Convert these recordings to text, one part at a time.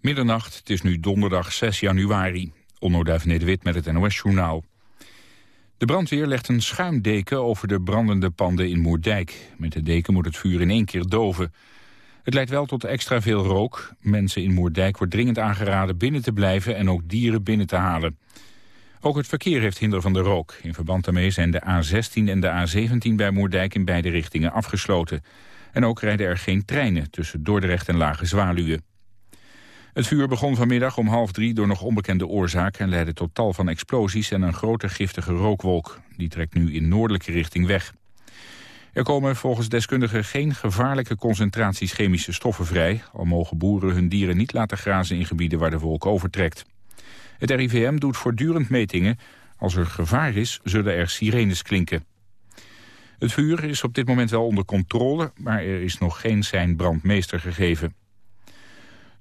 Middernacht, het is nu donderdag 6 januari. Onno Duivenet-Wit met het NOS-journaal. De brandweer legt een schuimdeken over de brandende panden in Moerdijk. Met de deken moet het vuur in één keer doven. Het leidt wel tot extra veel rook. Mensen in Moerdijk wordt dringend aangeraden binnen te blijven... en ook dieren binnen te halen. Ook het verkeer heeft hinder van de rook. In verband daarmee zijn de A16 en de A17 bij Moerdijk in beide richtingen afgesloten. En ook rijden er geen treinen tussen Dordrecht en Lage Zwaluwen. Het vuur begon vanmiddag om half drie door nog onbekende oorzaak... en leidde tot tal van explosies en een grote giftige rookwolk. Die trekt nu in noordelijke richting weg. Er komen volgens deskundigen geen gevaarlijke concentraties chemische stoffen vrij... al mogen boeren hun dieren niet laten grazen in gebieden waar de wolk overtrekt. Het RIVM doet voortdurend metingen. Als er gevaar is, zullen er sirenes klinken. Het vuur is op dit moment wel onder controle... maar er is nog geen zijn brandmeester gegeven.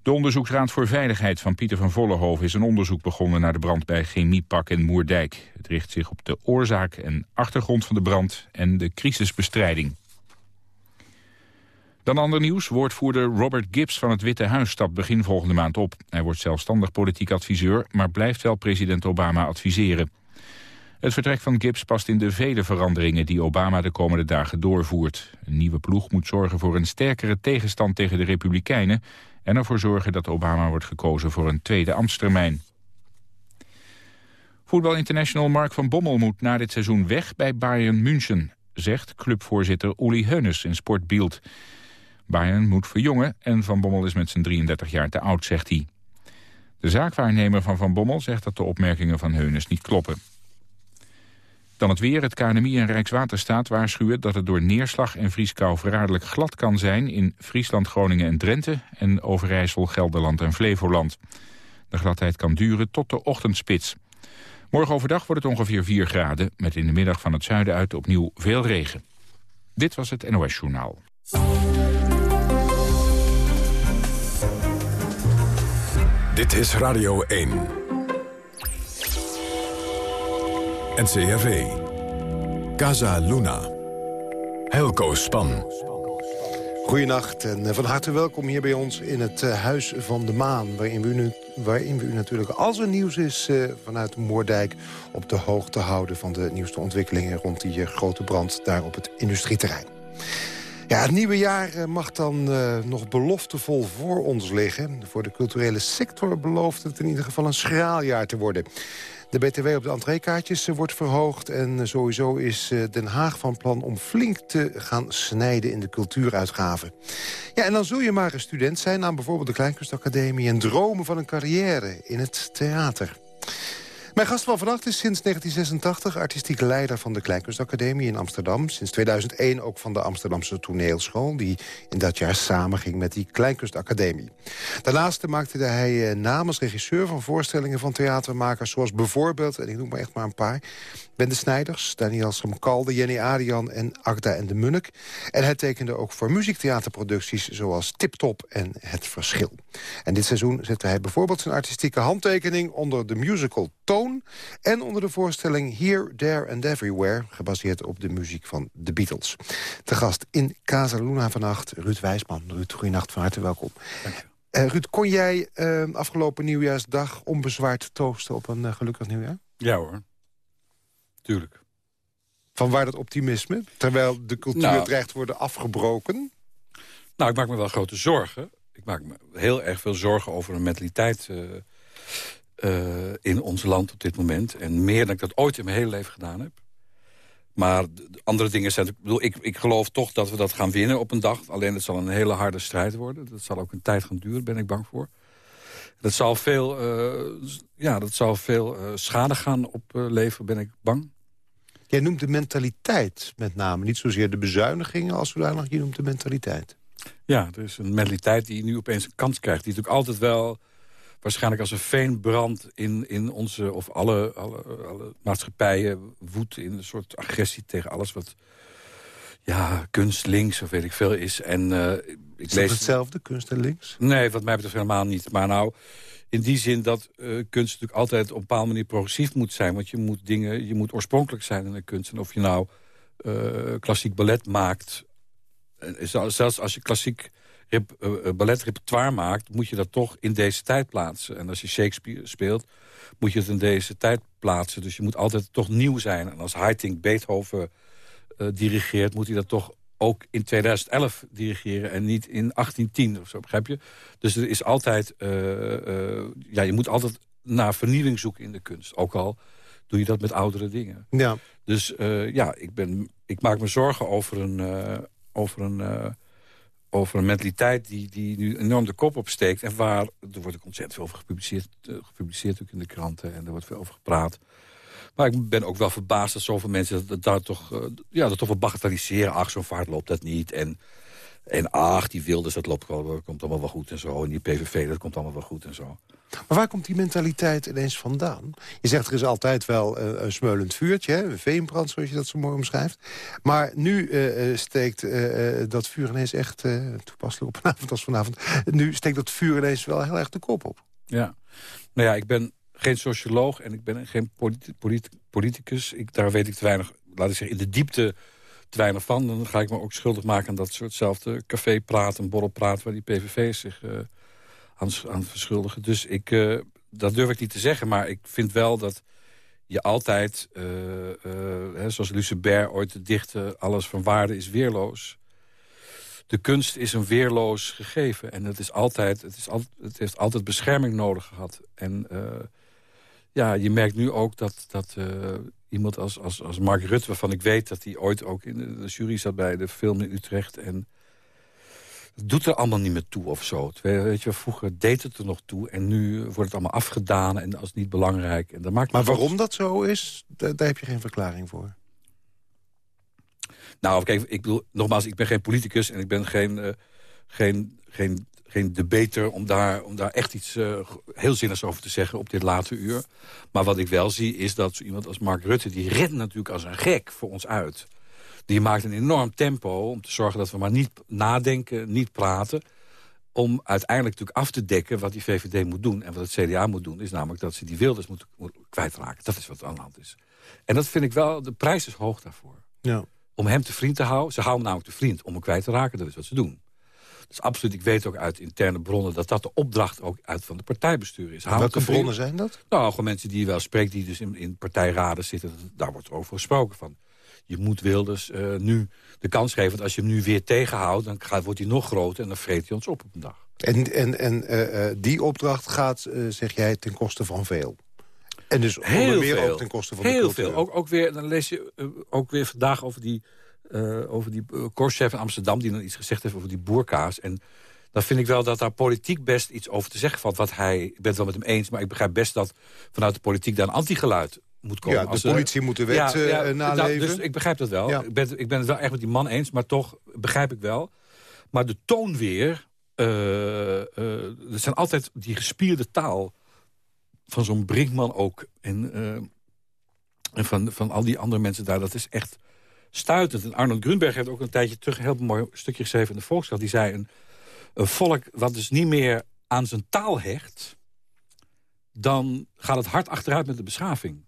De Onderzoeksraad voor Veiligheid van Pieter van Vollenhoven is een onderzoek begonnen naar de brand bij Chemiepak in Moerdijk. Het richt zich op de oorzaak en achtergrond van de brand en de crisisbestrijding. Dan ander nieuws. Woordvoerder Robert Gibbs van het Witte Huis stapt begin volgende maand op. Hij wordt zelfstandig politiek adviseur, maar blijft wel president Obama adviseren. Het vertrek van Gibbs past in de vele veranderingen die Obama de komende dagen doorvoert. Een nieuwe ploeg moet zorgen voor een sterkere tegenstand tegen de Republikeinen en ervoor zorgen dat Obama wordt gekozen voor een tweede ambtstermijn. Voetbal International Mark van Bommel moet na dit seizoen weg bij Bayern München, zegt clubvoorzitter Uli Heunes in Sport. Bayern moet verjongen en Van Bommel is met zijn 33 jaar te oud, zegt hij. De zaakwaarnemer van Van Bommel zegt dat de opmerkingen van Heunes niet kloppen. Dan het weer. Het KNMI en Rijkswaterstaat waarschuwen dat het door neerslag en vrieskou verraderlijk glad kan zijn in Friesland, Groningen en Drenthe en Overijssel, Gelderland en Flevoland. De gladheid kan duren tot de ochtendspits. Morgen overdag wordt het ongeveer 4 graden, met in de middag van het zuiden uit opnieuw veel regen. Dit was het NOS Journaal. Dit is Radio 1. NCRV. Casa Luna. Helco Span. Goedenacht en eh, van harte welkom hier bij ons in het eh, Huis van de Maan... waarin we u, waarin we u natuurlijk, als er nieuws is uh, vanuit Moordijk... op de hoogte houden van de nieuwste ontwikkelingen... rond die grote brand daar op het industrieterrein. Ja, het nieuwe jaar mag dan nog beloftevol voor ons liggen. Voor de culturele sector belooft het in ieder geval een schraal jaar te worden. De BTW op de entreekaartjes eh, wordt verhoogd. En eh, sowieso is eh, Den Haag van plan om flink te gaan snijden in de cultuuruitgaven. Ja, en dan zul je maar een student zijn aan bijvoorbeeld de Kleinkunstacademie... en dromen van een carrière in het theater. Mijn gast van vannacht is sinds 1986 artistiek leider van de Kleinkunstacademie in Amsterdam. Sinds 2001 ook van de Amsterdamse toneelschool... die in dat jaar samenging met die Kleinkunstacademie. Daarnaast maakte hij namens regisseur van voorstellingen van theatermakers... zoals bijvoorbeeld, en ik noem maar echt maar een paar... Ben de Snijders, Daniel Samkalde, Jenny Arian en Agda en de Munnik. En hij tekende ook voor muziektheaterproducties zoals Tip Top en Het Verschil. En dit seizoen zette hij bijvoorbeeld zijn artistieke handtekening... onder de musical Toon en onder de voorstelling Here, There and Everywhere... gebaseerd op de muziek van The Beatles. Te gast in Casa Luna vannacht, Ruud Wijsman. Ruud, goeienacht, van harte welkom. Dank je. Uh, Ruud, kon jij uh, afgelopen nieuwjaarsdag onbezwaard toosten op een uh, gelukkig nieuwjaar? Ja hoor. Tuurlijk. Van waar dat optimisme? Terwijl de cultuur nou, dreigt te worden afgebroken? Nou, ik maak me wel grote zorgen. Ik maak me heel erg veel zorgen over de mentaliteit uh, uh, in ons land op dit moment. En meer dan ik dat ooit in mijn hele leven gedaan heb. Maar andere dingen zijn... Ik, bedoel, ik, ik geloof toch dat we dat gaan winnen op een dag. Alleen het zal een hele harde strijd worden. Dat zal ook een tijd gaan duren, ben ik bang voor. Dat zal veel, uh, ja, dat zal veel schade gaan opleveren, ben ik bang. Jij noemt de mentaliteit met name. Niet zozeer de bezuinigingen als zodanig. Je noemt de mentaliteit. Ja, er is een mentaliteit die nu opeens een kans krijgt. Die natuurlijk altijd wel waarschijnlijk als een veenbrand in, in onze... of alle, alle, alle maatschappijen woedt in een soort agressie tegen alles wat... ja, kunst links of weet ik veel is. En, uh, ik is lees... hetzelfde, kunst en links? Nee, wat mij betreft helemaal niet. Maar nou, in die zin dat uh, kunst natuurlijk altijd op een bepaalde manier progressief moet zijn. Want je moet dingen, je moet oorspronkelijk zijn in de kunst. En of je nou uh, klassiek ballet maakt... zelfs als je klassiek rep, uh, maakt... moet je dat toch in deze tijd plaatsen. En als je Shakespeare speelt, moet je het in deze tijd plaatsen. Dus je moet altijd toch nieuw zijn. En als Haitink Beethoven dirigeert... moet hij dat toch ook in 2011 dirigeren en niet in 1810 of zo, begrijp je? Dus er is altijd, ja, je moet altijd naar vernieuwing zoeken in de kunst. Ook al doe je dat met oudere dingen. Ja. Dus ja, ik, ben, ik maak me zorgen over een, over een over een mentaliteit die, die nu enorm de kop opsteekt... en waar, er wordt ook ontzettend veel over gepubliceerd, gepubliceerd ook in de kranten... en er wordt veel over gepraat. Maar ik ben ook wel verbaasd dat zoveel mensen dat, daar toch, uh, ja, dat toch wel bagatelliseren. Ach, zo'n vaart loopt dat niet. En, en ach, die Wilders, dat loopt, dat komt allemaal wel goed en zo. En die PVV, dat komt allemaal wel goed en zo. Maar waar komt die mentaliteit ineens vandaan? Je zegt er is altijd wel uh, een smeulend vuurtje, hè? een veenbrand zoals je dat zo mooi omschrijft. Maar nu uh, steekt uh, dat vuur ineens echt, toepasselijk op een avond als vanavond... nu steekt dat vuur ineens wel heel erg de kop op. Ja, nou ja, ik ben geen socioloog en ik ben geen politi politi politicus. Ik, daar weet ik te weinig, laat ik zeggen, in de diepte te weinig van. Dan ga ik me ook schuldig maken aan dat soortzelfde cafépraat en borrelpraat... waar die PVV zich aan, aan verschuldigen. Dus ik, uh, dat durf ik niet te zeggen, maar ik vind wel dat je altijd, uh, hè, zoals Lucebert ooit dichtte... alles van waarde is weerloos. De kunst is een weerloos gegeven. En het, is altijd, het, is al, het heeft altijd bescherming nodig gehad. En ja, je merkt nu ook dat, dat iemand als, als, als Mark Rutte... waarvan ik weet dat hij ooit ook in de jury zat bij de film in Utrecht... en doet er allemaal niet meer toe of zo. Weet je, vroeger deed het er nog toe en nu wordt het allemaal afgedaan en als niet belangrijk. En dat maakt maar waarom dat zo is, daar, heb je geen verklaring voor. Nou, kijk, ik bedoel, nogmaals, ik ben geen politicus en ik ben geen, uh, geen, geen, geen debater om daar, om daar echt iets uh, heel zinnigs over te zeggen op dit late uur. Maar wat ik wel zie is dat zo iemand als Mark Rutte, die rent natuurlijk als een gek voor ons uit die maakt een enorm tempo om te zorgen dat we maar niet nadenken, niet praten om uiteindelijk natuurlijk af te dekken wat die VVD moet doen. En wat het CDA moet doen, is namelijk dat ze die Wilders moeten kwijtraken. Dat is wat aan de hand is. En dat vind ik wel, de prijs is hoog daarvoor. Ja. Om hem te vriend te houden. Ze houden namelijk de vriend om hem kwijt te raken. Dat is wat ze doen. Dus absoluut, ik weet ook uit interne bronnen... dat dat de opdracht ook uit van de partijbestuur is. welke bronnen zijn dat? Nou, gewoon mensen die je wel spreekt, die dus in, in partijraden zitten. Daar wordt over gesproken van je moet Wilders uh, nu de kans geven. Want als je hem nu weer tegenhoudt, dan gaat, wordt hij nog groter... en dan vreet hij ons op op een dag. En, en, en uh, die opdracht gaat, uh, zeg jij, ten koste van veel? En dus heel meer veel. ook ten koste van heel de veel. Ook, ook weer, dan lees je ook weer vandaag over die, over die korschef in Amsterdam... die dan iets gezegd heeft over die boerkaas. En dan vind ik wel dat daar politiek best iets over te zeggen valt. Wat hij, ik ben het wel met hem eens, maar ik begrijp best dat vanuit de politiek daar een antigeluid moet komen. Ja, de als, politie moet de wet ja, ja, uh, naleven. dus ik begrijp dat wel. Ik, ben, ik ben het wel echt met die man eens, maar toch begrijp ik wel. Maar de toon weer... Uh, uh, er zijn altijd die gespierde taal van zo'n Brinkman ook. En, en van, van al die andere mensen daar. Dat is echt stuitend. En Arnold Grunberg heeft ook een tijdje terug... een heel mooi stukje geschreven in de Volkskrant. Die zei, een, een volk wat dus niet meer aan zijn taal hecht... dan gaat het hard achteruit met de beschaving.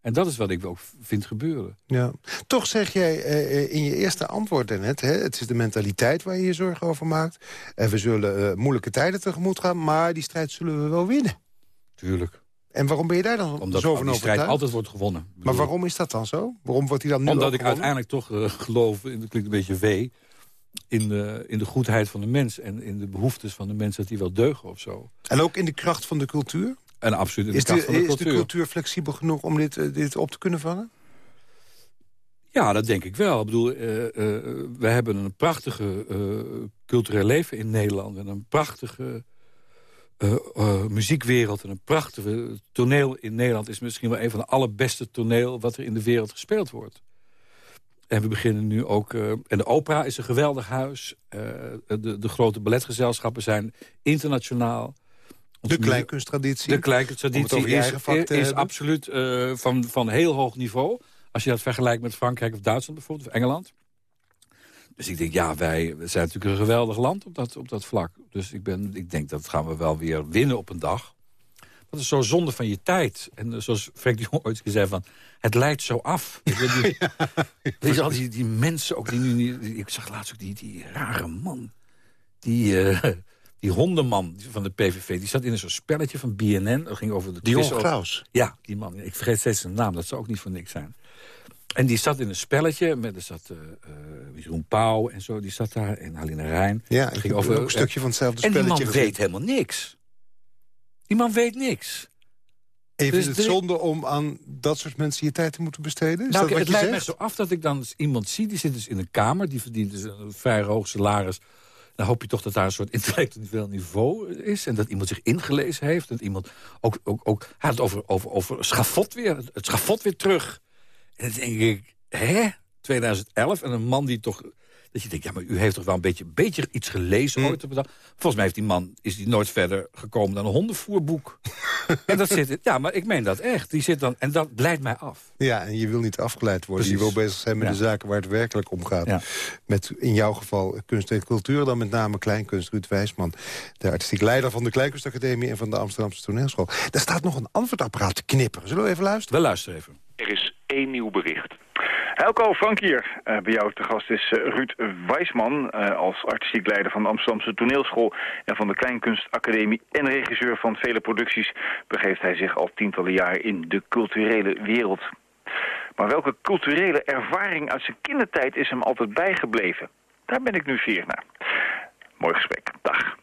En dat is wat ik ook vind gebeuren. Ja. Toch zeg jij uh, in je eerste antwoord net... Hè, het is de mentaliteit waar je je zorgen over maakt. En we zullen uh, moeilijke tijden tegemoet gaan... maar die strijd zullen we wel winnen. Tuurlijk. En waarom ben je daar dan Omdat zo van die strijd altijd wordt gewonnen. Maar waarom is dat dan zo? Waarom wordt hij dan nu Omdat ik uiteindelijk toch uh, geloof, en dat klinkt een beetje wee... In de, in de goedheid van de mens en in de behoeftes van de mens... dat die wel deugen of zo. En ook in de kracht van de cultuur? En absoluut is, de, de is de cultuur flexibel genoeg om dit, eh, dit op te kunnen vangen? Ja, dat denk ik wel. Ik bedoel, uh, uh, we hebben een prachtige cultureel leven in Nederland... en een prachtige muziekwereld en een prachtige toneel in Nederland... is misschien wel een van de allerbeste toneel wat er in de wereld gespeeld wordt. En we beginnen nu ook... en de opera is een geweldig huis. de, de grote balletgezelschappen zijn internationaal... De kleinkunsttraditie. De kleinkunsttraditie is, is absoluut uh, van, van heel hoog niveau. Als je dat vergelijkt met Frankrijk of Duitsland bijvoorbeeld, of Engeland. Dus ik denk, ja, wij zijn natuurlijk een geweldig land op dat, op dat vlak. Dus ik, ben, ik denk, dat gaan we wel weer winnen op een dag. Dat is zo zonde van je tijd. En zoals Frank de Jong ooit gezegd van... het leidt zo af. Die, ja. al die, die mensen ook die nu... ik zag laatst ook die, die rare man die, uh, die hondenman van de PVV... die zat in een soort spelletje van BNN. Dat ging over de Dion Klaus? Ja, die man. Ik vergeet steeds zijn naam. Dat zou ook niet voor niks zijn. En die zat in een spelletje. Met, er zat uh, Jeroen Pauw en zo. Die zat daar. En Aline Rijn. Ja, ging over, een stukje van hetzelfde spelletje. En die man weet helemaal niks. Die man weet niks. Even dus het zonde om aan dat soort mensen je tijd te moeten besteden? Is nou, dat het lijkt me zo af dat ik dan iemand zie... die zit dus in een kamer, die verdient dus een vrij hoog salaris... dan hoop je toch dat daar een soort intellectueel niveau is... en dat iemand zich ingelezen heeft. Dat iemand ook, ook, ook hij het over, over, over schafot weer, het schafot weer terug. En dan denk ik, hè? 2011 en een man die toch dat je denkt, ja, maar u heeft toch wel een beetje, beetje iets gelezen mm. ooit op dag. Volgens mij heeft die man is die nooit verder gekomen dan een hondenvoerboek. en dat zit, ja, maar ik meen dat echt. Die zit dan, en dat leidt mij af. Ja, en je wil niet afgeleid worden. Je wil bezig zijn met de zaken waar het werkelijk om gaat. Met in jouw geval kunst en cultuur, dan met name kleinkunst. Ruud Wijsman, de artistiek leider van de Kleinkunstacademie... en van de Amsterdamse toneelschool. Daar staat nog een antwoordapparaat te knipperen. Zullen we even luisteren? We luisteren even. Er is één nieuw bericht. Helco Frank hier. Uh, bij jou te gast is uh, Ruud Wijsman, uh, als artistiek leider van de Amsterdamse toneelschool en van de Kleinkunstacademie en regisseur van vele producties, begeeft hij zich al tientallen jaar in de culturele wereld. Maar welke culturele ervaring uit zijn kindertijd is hem altijd bijgebleven? Daar ben ik nu vier naar. Mooi gesprek. Dag.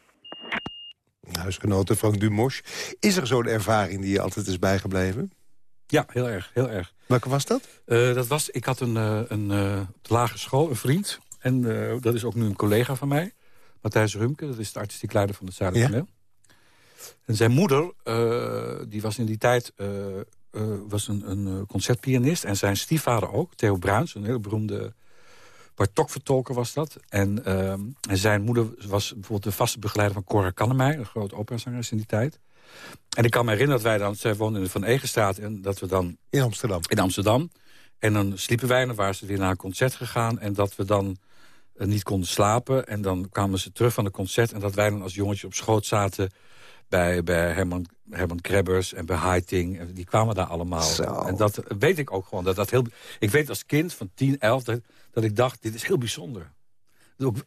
Huisgenoten Frank Dumosch. Is er zo'n ervaring die je altijd is bijgebleven? Ja, heel erg, heel erg. Welke was dat? Uh, dat was, ik had een, uh, een lagere school, een vriend. En dat is ook nu een collega van mij. Matthijs Rumke, dat is de artistiek leider van het Zuidelijk ja? En zijn moeder, die was in die tijd was een, een concertpianist. En zijn stiefvader ook, Theo Bruins, een heel beroemde Bartok-vertolker was dat. En, en, zijn moeder was bijvoorbeeld de vaste begeleider van Cora Kannemij... een groot operazangeres in die tijd. En ik kan me herinneren dat wij dan... Zij woonden in de Van Egenstraat en dat we dan... In Amsterdam? In Amsterdam. En dan sliepen wij en dan waren ze weer naar een concert gegaan. En dat we dan uh, niet konden slapen. En dan kwamen ze terug van het concert. En dat wij dan als jongetje op schoot zaten bij, bij Herman, Herman Krebbers en bij Heiting. En die kwamen daar allemaal. Zo. En dat weet ik ook gewoon. Dat dat heel, ik weet als kind van 10, 11 dat, dat ik dacht, dit is heel bijzonder.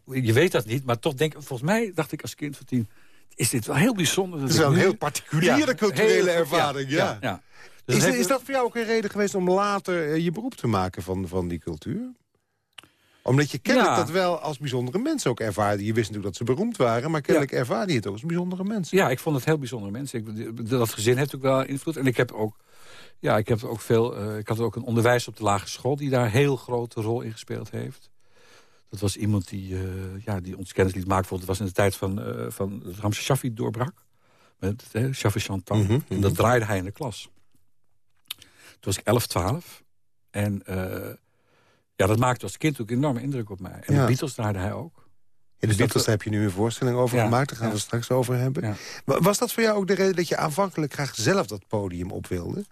Je weet dat niet, maar toch denk volgens mij dacht ik als kind van 10 is dit wel heel bijzonder. Het is wel een heel particuliere culturele ervaring, ja. Dus is, is, dat voor jou ook een reden geweest om later eh, je beroep te maken van, van die cultuur? Omdat je kennelijk dat wel als bijzondere mensen ook ervaarde. Je wist natuurlijk dat ze beroemd waren, maar kennelijk ervaarde je het ook als bijzondere mensen. Ja, ik vond het heel bijzondere mensen. Ik, dat gezin heeft ook wel invloed. En ik heb ook, ja, ik heb ook veel. Uh, ik had ook een onderwijs op de lagere school die daar een heel grote rol in gespeeld heeft. Dat was iemand die, uh, ja, die ons kennis liet maken. Het was in de tijd van, uh, van Ramse Shaffi doorbrak. Met Shaffi Chantal. Mm -hmm, En dat draaide hij in de klas. Toen was ik 11, 12. En ja, dat maakte als kind ook een enorme indruk op mij. En ja. de Beatles draaide hij ook. In de dus Beatles heb je nu een voorstelling over ja, gemaakt. Daar gaan we straks over hebben. Was dat voor jou ook de reden dat je aanvankelijk graag zelf dat podium op wilde?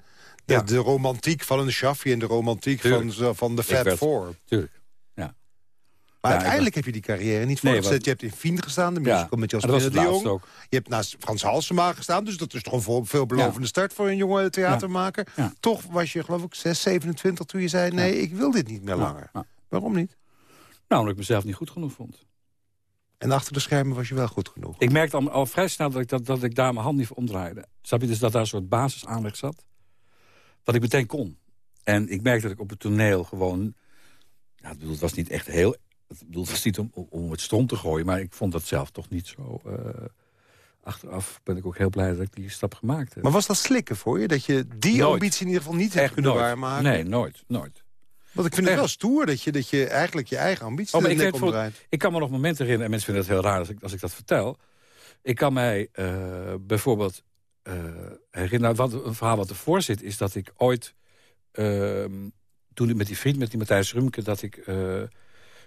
De, de romantiek van een Shaffi en de romantiek van, van de Fab Four. Tuurlijk. Maar uiteindelijk heb je die carrière niet voortgezet. je hebt in Fien gestaan, de musical met Jasper de Jong. Ook. Je hebt naast Frans Halsema gestaan. Dus dat is toch een veelbelovende start voor een jonge theatermaker. Toch was je geloof ik 6, 27 toen je zei... nee, ik wil dit niet meer langer. Waarom niet? Nou, omdat ik mezelf niet goed genoeg vond. En achter de schermen was je wel goed genoeg? Ik merkte al, al vrij snel dat ik, dat, dat ik daar mijn hand niet voor omdraaide. Snap je? Dus dat daar een soort basisaanleg zat. Wat ik meteen kon. En ik merkte dat ik op het toneel gewoon... Ja, het was niet echt heel ik bedoel, het was niet om, om het stond te gooien, maar ik vond dat zelf toch niet zo... Uh, achteraf ben ik ook heel blij dat ik die stap gemaakt heb. Maar was dat slikken voor je? Dat je die ambitie in ieder geval niet hebt kunnen nooit. waarmaken? Nee, nooit, nooit. Want ik vind het wel stoer dat je, dat je eigenlijk je eigen ambitie oh, ik, voor, ik kan me nog momenten herinneren, en mensen vinden het heel raar als ik, als ik dat vertel. Ik kan mij uh, bijvoorbeeld uh, herinneren, wat, een verhaal wat ervoor zit... is dat ik ooit, uh, toen ik met die vriend, met die Matthijs Rumke... dat ik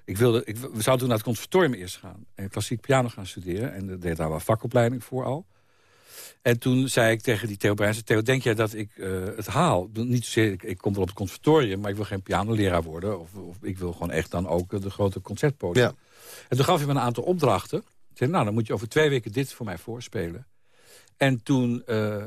ik wilde, ik, we zouden toen naar het conservatorium eerst gaan. En klassiek piano gaan studeren. En deed daar wel vakopleiding voor al. En toen zei ik tegen die Theo Brijns... Theo, denk jij dat ik uh, het haal? Niet zozeer, ik, ik kom wel op het conservatorium... maar ik wil geen pianoleraar worden. Of, of ik wil gewoon echt dan ook de grote concertpodium. Ja. En toen gaf hij me een aantal opdrachten. Ik zei, nou, dan moet je over twee weken dit voor mij voorspelen. En toen, uh,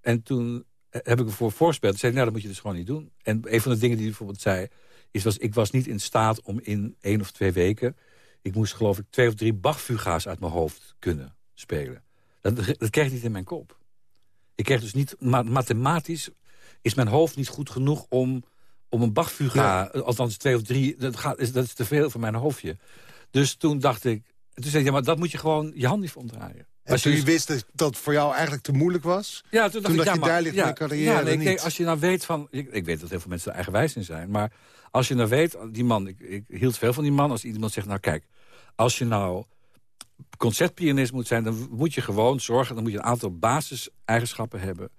en toen heb ik ervoor voorspeld. zei nou, dat moet je dus gewoon niet doen. En een van de dingen die hij bijvoorbeeld zei is was, ik was niet in staat om in één of twee weken Ik moest geloof ik twee of drie Bach-fuga's uit mijn hoofd kunnen spelen. Dat, dat kreeg ik niet in mijn kop. Ik kreeg dus niet... mathematisch is mijn hoofd niet goed genoeg om, om een Bach-fuga... althans twee of drie, dat, gaat, is, dat is te veel voor mijn hoofdje. Dus toen dacht ik... Toen zei ik, ja, maar dat moet je gewoon je hand niet omdraaien. En toen je wist dat het voor jou eigenlijk te moeilijk was? Ja, toen dacht, ik, ja, je, maar, daar ligt ja, mijn carrière ja, nee, niet. Als je nou weet van... Ik, ik, weet dat heel veel mensen er eigenwijs in zijn. Maar als je nou weet, die man... Ik, ik hield veel van die man. Als iemand zegt, nou kijk... Als je nou concertpianist moet zijn... dan moet je gewoon zorgen... dan moet je een aantal basiseigenschappen hebben.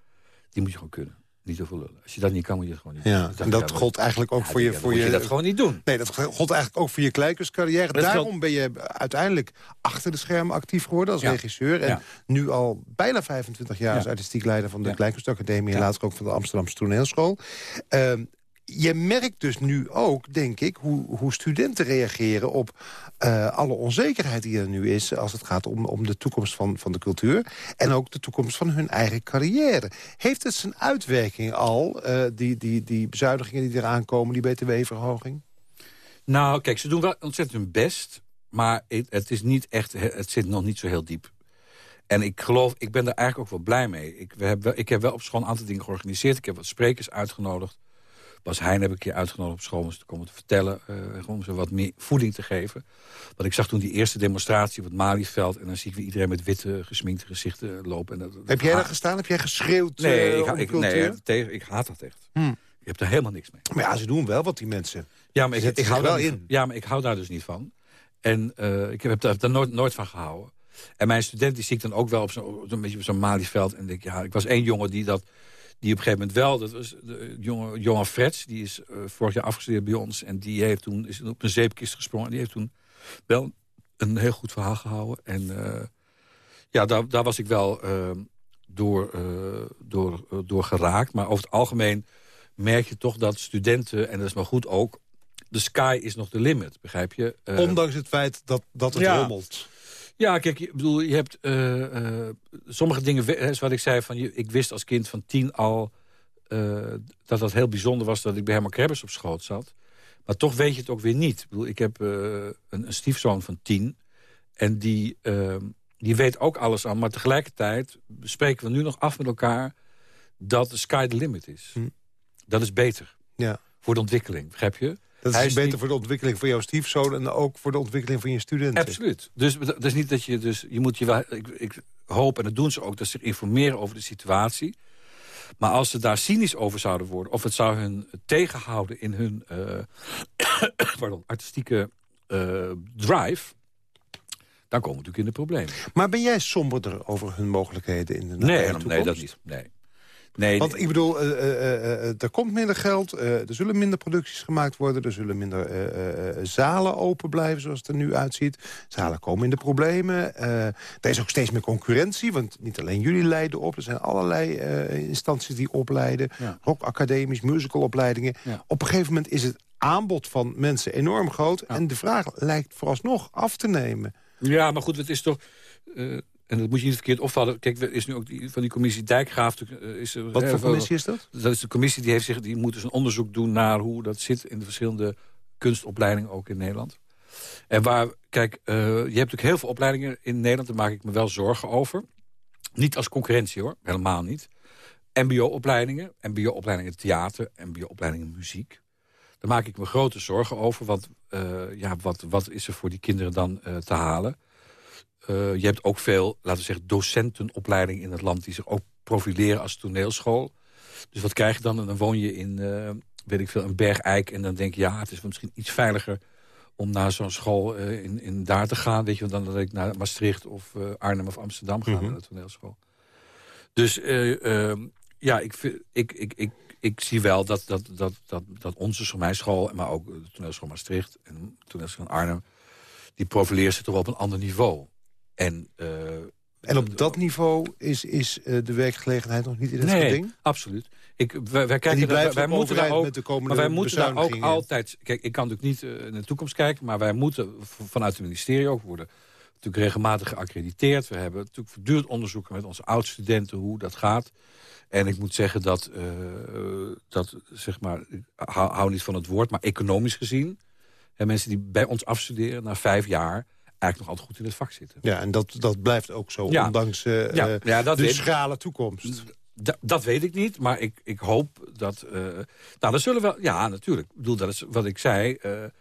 Die moet je gewoon kunnen niet te lullen. Als je dat niet kan, moet je het gewoon niet ja, doen. En dat gold eigenlijk ook ja, voor je... Voor moet je, je dat gewoon niet doen. Nee, dat gold eigenlijk ook voor je kleikerscarrière. Dat Daarom geldt- ben je uiteindelijk achter de schermen actief geworden als Ja. regisseur. En Ja. nu al bijna 25 jaar als artistiek leider van de Ja. Kleinkunstacademie... en later ook van de Amsterdamse toneelschool. Ehm, je merkt dus nu ook, denk ik, hoe, hoe studenten reageren... op eh, alle onzekerheid die er nu is... als het gaat om, om de toekomst van, van de cultuur... en ook de toekomst van hun eigen carrière. Heeft het zijn uitwerking al, eh, die, die, die bezuinigingen die eraan komen... die btw-verhoging? Nou, kijk, ze doen wel ontzettend hun best. Maar het, het is niet echt, het zit nog niet zo heel diep. En ik geloof, ik ben daar eigenlijk ook wel blij mee. Ik, we hebben, ik heb wel op school een aantal dingen georganiseerd. Ik heb wat sprekers uitgenodigd. Bas Heijn heb ik keer uitgenodigd op school om te komen te vertellen. eh, om ze wat meer voeding te geven. Want ik zag toen die eerste demonstratie op het Malieveld. En dan zie ik weer iedereen met witte gesminkte gezichten lopen. En dat, dat Heb jij daar gestaan? Heb jij geschreeuwd Nee, eh, ik, nee tegen, ik haat dat echt. Hm. Ik heb daar helemaal niks mee. Maar ja, ze doen wel wat, die mensen. Ja, maar ik, ik hou daar wel niet in. Ja, maar ik hou daar dus niet van. En eh, ik heb daar, nooit, nooit van gehouden. En mijn student die zie ik dan ook wel op zo'n zo'n beetje op zo'n Malieveld. En denk, ja, ik was één jongen die dat die op een gegeven moment wel, dat was de jonge Johan Frets, die is eh, vorig jaar afgestudeerd bij ons. En die heeft toen, is op een zeepkist gesprongen. En die heeft toen wel een heel goed verhaal gehouden. En eh, ja, daar, daar was ik wel eh, door, eh, door, eh, door geraakt. Maar over het algemeen merk je toch dat studenten, en dat is maar goed ook... de sky is nog de limit, begrijp je? Eh, Ondanks het feit dat, dat het Ja. rommelt. Ja, kijk, ik bedoel, je hebt eh, eh, sommige dingen, zoals ik zei, van, je- ik wist als kind van tien al eh, dat dat heel bijzonder was dat ik bij Herman Krebbers op schoot zat. Maar toch weet je het ook weer niet. Ik, bedoel, ik heb een, een stiefzoon van tien en die, eh, die weet ook alles aan. Maar tegelijkertijd spreken we nu nog af met elkaar dat de sky the limit is. Hm. Dat is beter Ja. voor de ontwikkeling, begrijp je? Dat is is beter niet- voor de ontwikkeling van jouw stiefzoon... en ook voor de ontwikkeling van je studenten. Absoluut. Dus dat is niet dat je... Dus je moet je wel, ik, ik hoop, en dat doen ze ook, dat ze zich informeren over de situatie. Maar als ze daar cynisch over zouden worden... of het zou hun tegenhouden in hun eh, pardon, artistieke eh, drive... dan komen we natuurlijk in de problemen. Maar ben jij somberder over hun mogelijkheden in de Nee, toekomst? nee, dat niet. Nee. Nee, Want ik bedoel, eh, eh, eh, eh, er komt minder geld, eh, er zullen minder producties gemaakt worden... er zullen minder eh, eh, eh, zalen open blijven zoals het er nu uitziet. Zalen komen in de problemen. eh, er is ook steeds meer concurrentie, want niet alleen jullie leiden op... er zijn allerlei eh, instanties die opleiden. Ja. Rockacademies, musicalopleidingen. Ja. Op een gegeven moment is het aanbod van mensen enorm groot... en de vraag lijkt vooralsnog af te nemen. Ja, maar goed, het is toch... eh, en dat moet je niet verkeerd opvallen. Kijk, er is nu ook die, van die commissie Dijkgraaf... eh, Is er, Wat voor commissie is dat? Dat is de commissie die heeft zich, die moet dus een onderzoek doen naar hoe dat zit in de verschillende kunstopleidingen ook in Nederland. En waar, kijk, eh, je hebt natuurlijk heel veel opleidingen in Nederland, daar maak ik me wel zorgen over. Niet als concurrentie hoor, helemaal niet. MBO-opleidingen, MBO-opleidingen theater, MBO-opleidingen muziek. Daar maak ik me grote zorgen over, want eh, ja, wat, wat is er voor die kinderen dan te halen? Eh, je hebt ook veel, laten we zeggen, docentenopleidingen in het land... die zich ook profileren als toneelschool. Dus wat krijg je dan? En dan woon je in, eh, weet ik veel, een bergijk... en dan denk je, ja, het is misschien iets veiliger om naar zo'n school eh, in, in daar te gaan... Weet je, dan dat ik naar Maastricht of Arnhem of Amsterdam ga Mhm. naar de toneelschool. Dus eh, eh, ja, ik, vind- ik, ik, ik, ik zie wel dat, dat, dat, dat, dat onze, mijn school... maar ook de toneelschool Maastricht en de toneelschool Arnhem... die profileert zich toch wel op een ander niveau. En, eh, En op dat niveau is, is eh, de werkgelegenheid nog niet in het nee, geding? absoluut. Ik, wij, kijken, wij, moeten daar ook, maar wij moeten daar ook altijd... Kijk, ik kan natuurlijk niet eh, in de toekomst kijken... maar wij moeten vanuit het ministerie ook worden natuurlijk regelmatig geaccrediteerd. We hebben natuurlijk voortdurend onderzoeken met onze oud-studenten hoe dat gaat. En ik moet zeggen dat, eh, dat zeg maar, ik hou, hou niet van het woord... maar economisch gezien En mensen die bij ons afstuderen na vijf jaar eigenlijk nog altijd goed in het vak zitten. Ja, en dat, dat blijft ook zo, Ja. ondanks eh, Ja, eh, ja, dat de schrale toekomst. Da- dat weet ik niet, maar ik, ik hoop dat... eh, nou, zullen wel... Ja, natuurlijk. Ik bedoel, dat is wat ik zei. er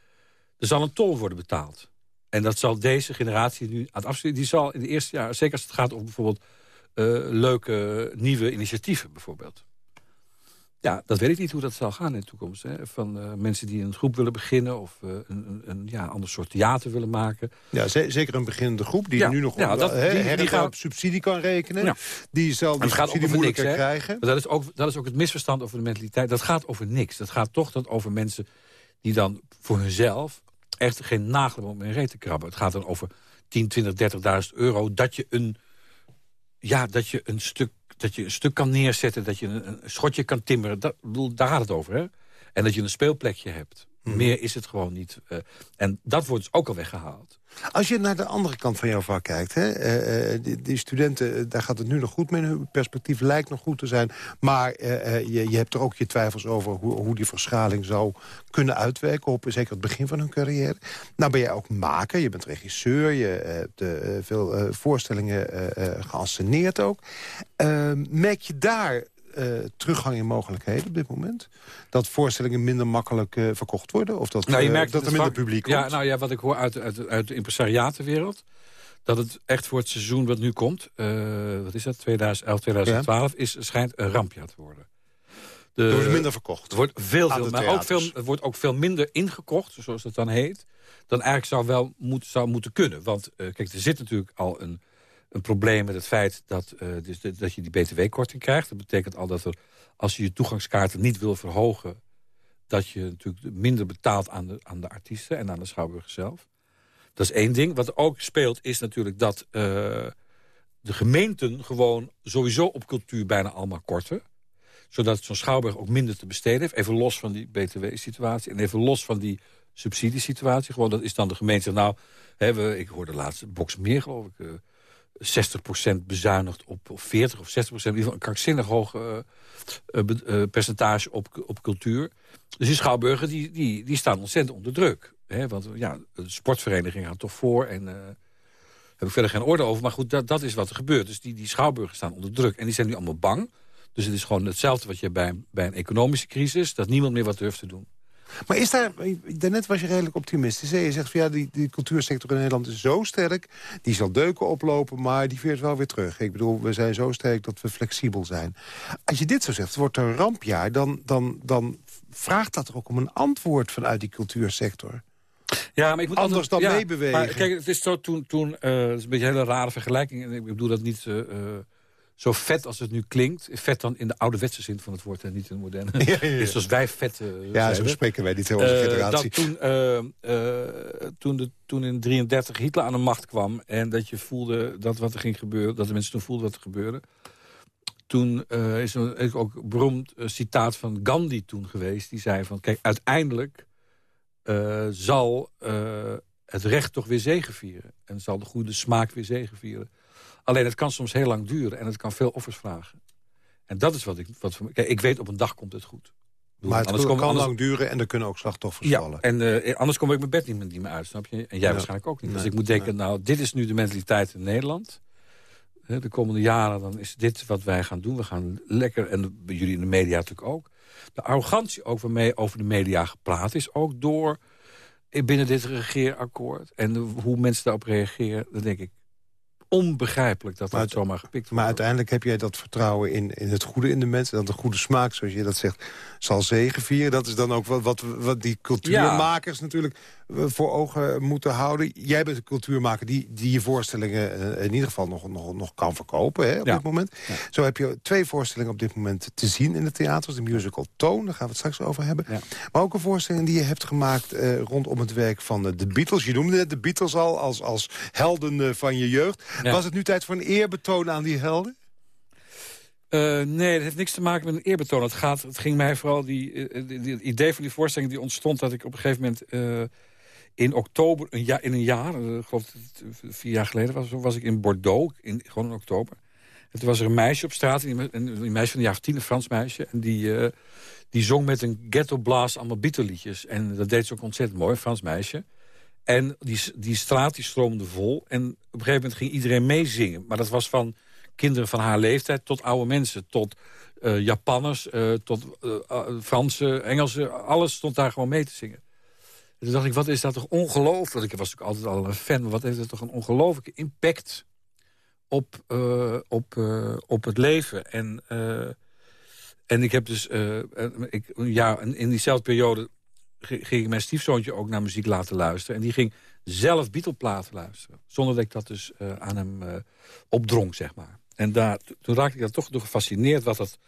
zal een tol worden betaald. En dat zal deze generatie nu aan het die zal in de eerste jaar, zeker als het gaat over bijvoorbeeld... leuke nieuwe initiatieven bijvoorbeeld. Ja, dat weet ik niet hoe dat zal gaan in de toekomst. Hè. Van eh, mensen die een groep willen beginnen... of eh, een, een, ja, ander soort theater willen maken. Ja, ze- zeker een beginnende groep die Ja, nu nog ja, op, dat- hè, die- die op subsidie kan rekenen. Ja. Die zal die subsidie moeilijker niks, krijgen. Maar dat is, ook, dat is ook het misverstand over de mentaliteit. Dat gaat over niks. Dat gaat toch dat over mensen die dan voor hunzelf... echt geen nagelen om hun reet te krabben. Het gaat dan over 10, 20, 30.000 euro... dat je een, ja, dat je een stuk dat je een stuk kan neerzetten, dat je een, schotje kan timmeren. Dat, bedoel, daar gaat het over, hè? En dat je een speelplekje hebt. Mhm. Meer is het gewoon niet. eh, en dat wordt dus ook al weggehaald. Als je naar de andere kant van jouw vak kijkt... Hè, eh, eh, die, die studenten, daar gaat het nu nog goed mee. Hun perspectief lijkt nog goed te zijn. Maar je, je hebt er ook je twijfels over hoe, hoe die verschaling zou kunnen uitwerken... op zeker het begin van hun carrière. Nou ben jij ook maker, je bent regisseur... je hebt veel voorstellingen geanceneerd ook. Eh, merk je daar eh, teruggang in mogelijkheden op dit moment? Dat voorstellingen minder makkelijk eh, verkocht worden? Of dat, Nou, je eh, merkt dat er minder vak- publiek komt? Ja, nou ja, wat ik hoor uit, uit, uit de impresariatenwereld... dat het echt voor het seizoen wat nu komt... wat is dat, 2011, 2012... Is, schijnt een rampjaar te worden. De, er wordt minder verkocht. er wordt veel, veel maar ook veel, er wordt ook veel minder ingekocht, zoals dat dan heet... dan eigenlijk zou wel moet, zou moeten kunnen. Want kijk, er zit natuurlijk al een, een probleem met het feit... Dat, eh, dus dat je die btw-korting krijgt. Dat betekent al dat er, als je je toegangskaarten niet wil verhogen... dat je natuurlijk minder betaalt aan de, aan de artiesten en aan de schouwburgers zelf. Dat is één ding. Wat ook speelt is natuurlijk dat eh, de gemeenten... gewoon sowieso op cultuur bijna allemaal korten zodat zo'n schouwburg ook minder te besteden heeft. Even los van die btw-situatie en even los van die subsidiesituatie. Gewoon, dat is dan de gemeente. Nou, hè, we, ik hoorde laatst Box meer, geloof ik... eh 60% bezuinigd op, of 40 of 60%, in ieder geval een krankzinnig hoog eh, eh, eh, percentage op, op cultuur. Dus die schouwburgen die, die, die staan ontzettend onder druk. Hè, want ja, de sportverenigingen gaan toch voor en... eh heb ik verder geen orde over, maar goed, dat, dat is wat er gebeurt. Dus die, die schouwburgen staan onder druk en die zijn nu allemaal bang. Dus het is gewoon hetzelfde wat je bij, bij een economische crisis... dat niemand meer wat durft te doen. Maar is daar, daarnet was je redelijk optimistisch. Hè? Je zegt van ja, die, die cultuursector in Nederland is zo sterk. Die zal deuken oplopen, maar die veert wel weer terug. Ik bedoel, we zijn zo sterk dat we flexibel zijn. Als je dit zo zegt, het wordt een rampjaar... dan, dan, dan vraagt dat er ook om een antwoord vanuit die cultuursector. Ja, maar ik moet Anders dan meebewegen. Maar kijk, het is zo toen... toen eh, het is een beetje een hele rare vergelijking. En ik bedoel dat niet eh, eh, zo vet als het nu klinkt. Vet dan in de ouderwetse zin van het woord en niet in de moderne. Ja, ja, ja. Dus zoals wij vet eh, Ja, zo spreken wij niet heel onze Eh, generatie. dat toen, eh, toen, de, toen in 33 Hitler aan de macht kwam... en dat je voelde dat wat er ging gebeuren... dat de mensen toen voelden wat er gebeurde... toen is er ook een beroemd citaat van Gandhi toen geweest. Die zei van, kijk, uiteindelijk zal het recht toch weer zegevieren. En zal de goede smaak weer zegevieren. Alleen het kan soms heel lang duren en het kan veel offers vragen. En dat is wat ik... Wat voor, kijk, ik weet op een dag komt het goed. Maar het anders kan anders- lang duren en er kunnen ook slachtoffers ja, vallen. en eh, anders kom ik mijn bed niet meer, niet meer uit, snap je? En jij Ja. waarschijnlijk ook niet. Dus ik moet denken, nou, dit is nu de mentaliteit in Nederland. De komende jaren dan is dit wat wij gaan doen. We gaan lekker, en bij jullie in de media natuurlijk ook... de arrogantie ook waarmee over de media gepraat is... ook door eh, binnen dit regeerakkoord. En de- hoe mensen daarop reageren, dan denk ik... onbegrijpelijk dat Maar dat zomaar gepikt wordt. Maar uiteindelijk heb jij dat vertrouwen in, in het goede in de mensen. Dat de goede smaak, zoals je dat zegt, zal zegenvieren. Dat is dan ook wat, wat, wat die cultuurmakers natuurlijk voor ogen moeten houden. Jij bent een cultuurmaker die, die je voorstellingen eh, in ieder geval nog, nog, nog kan verkopen hè, op Ja. dit moment. Zo heb je twee voorstellingen op dit moment te zien in de theaters. De musical Toon, daar gaan we het straks over hebben. Ja. Maar ook een voorstelling die je hebt gemaakt eh, rondom het werk van eh, de Beatles. Je noemde net de Beatles al als, als helden van je jeugd. Was het nu tijd voor een eerbetoon aan die helden? Nee, dat heeft niks te maken met een eerbetoon. Het, gaat, het ging mij vooral, die, die- die- het idee van die voorstelling die ontstond... dat ik op een gegeven moment in oktober, een in een jaar... eh, geloof dat het vier jaar geleden was, was ik in Bordeaux, in, gewoon in oktober. En toen was er een meisje op straat, een, meisje van de jaar tien, een Frans meisje. En die, uh, die zong met een ghetto blast allemaal Beatle-liedjes. En dat deed ze ook ontzettend mooi, een Frans meisje. En die, die straat die stroomde vol. En op een gegeven moment ging iedereen meezingen. Maar dat was van kinderen van haar leeftijd tot oude mensen. Tot Japanners, tot uh, Franse, Engelse. Alles stond daar gewoon mee te zingen. En toen dacht ik, wat is dat toch ongelooflijk. Ik was natuurlijk altijd al een fan. Maar wat heeft dat toch een ongelooflijke impact op, op, op het leven. En, en ik heb dus... ik, ja, in diezelfde periode ging ik mijn stiefzoontje ook naar muziek laten luisteren. En die ging zelf Beatle-platen luisteren. Zonder dat ik dat dus aan hem opdrong, zeg maar. En daar, toen raakte ik daar toch door gefascineerd wat dat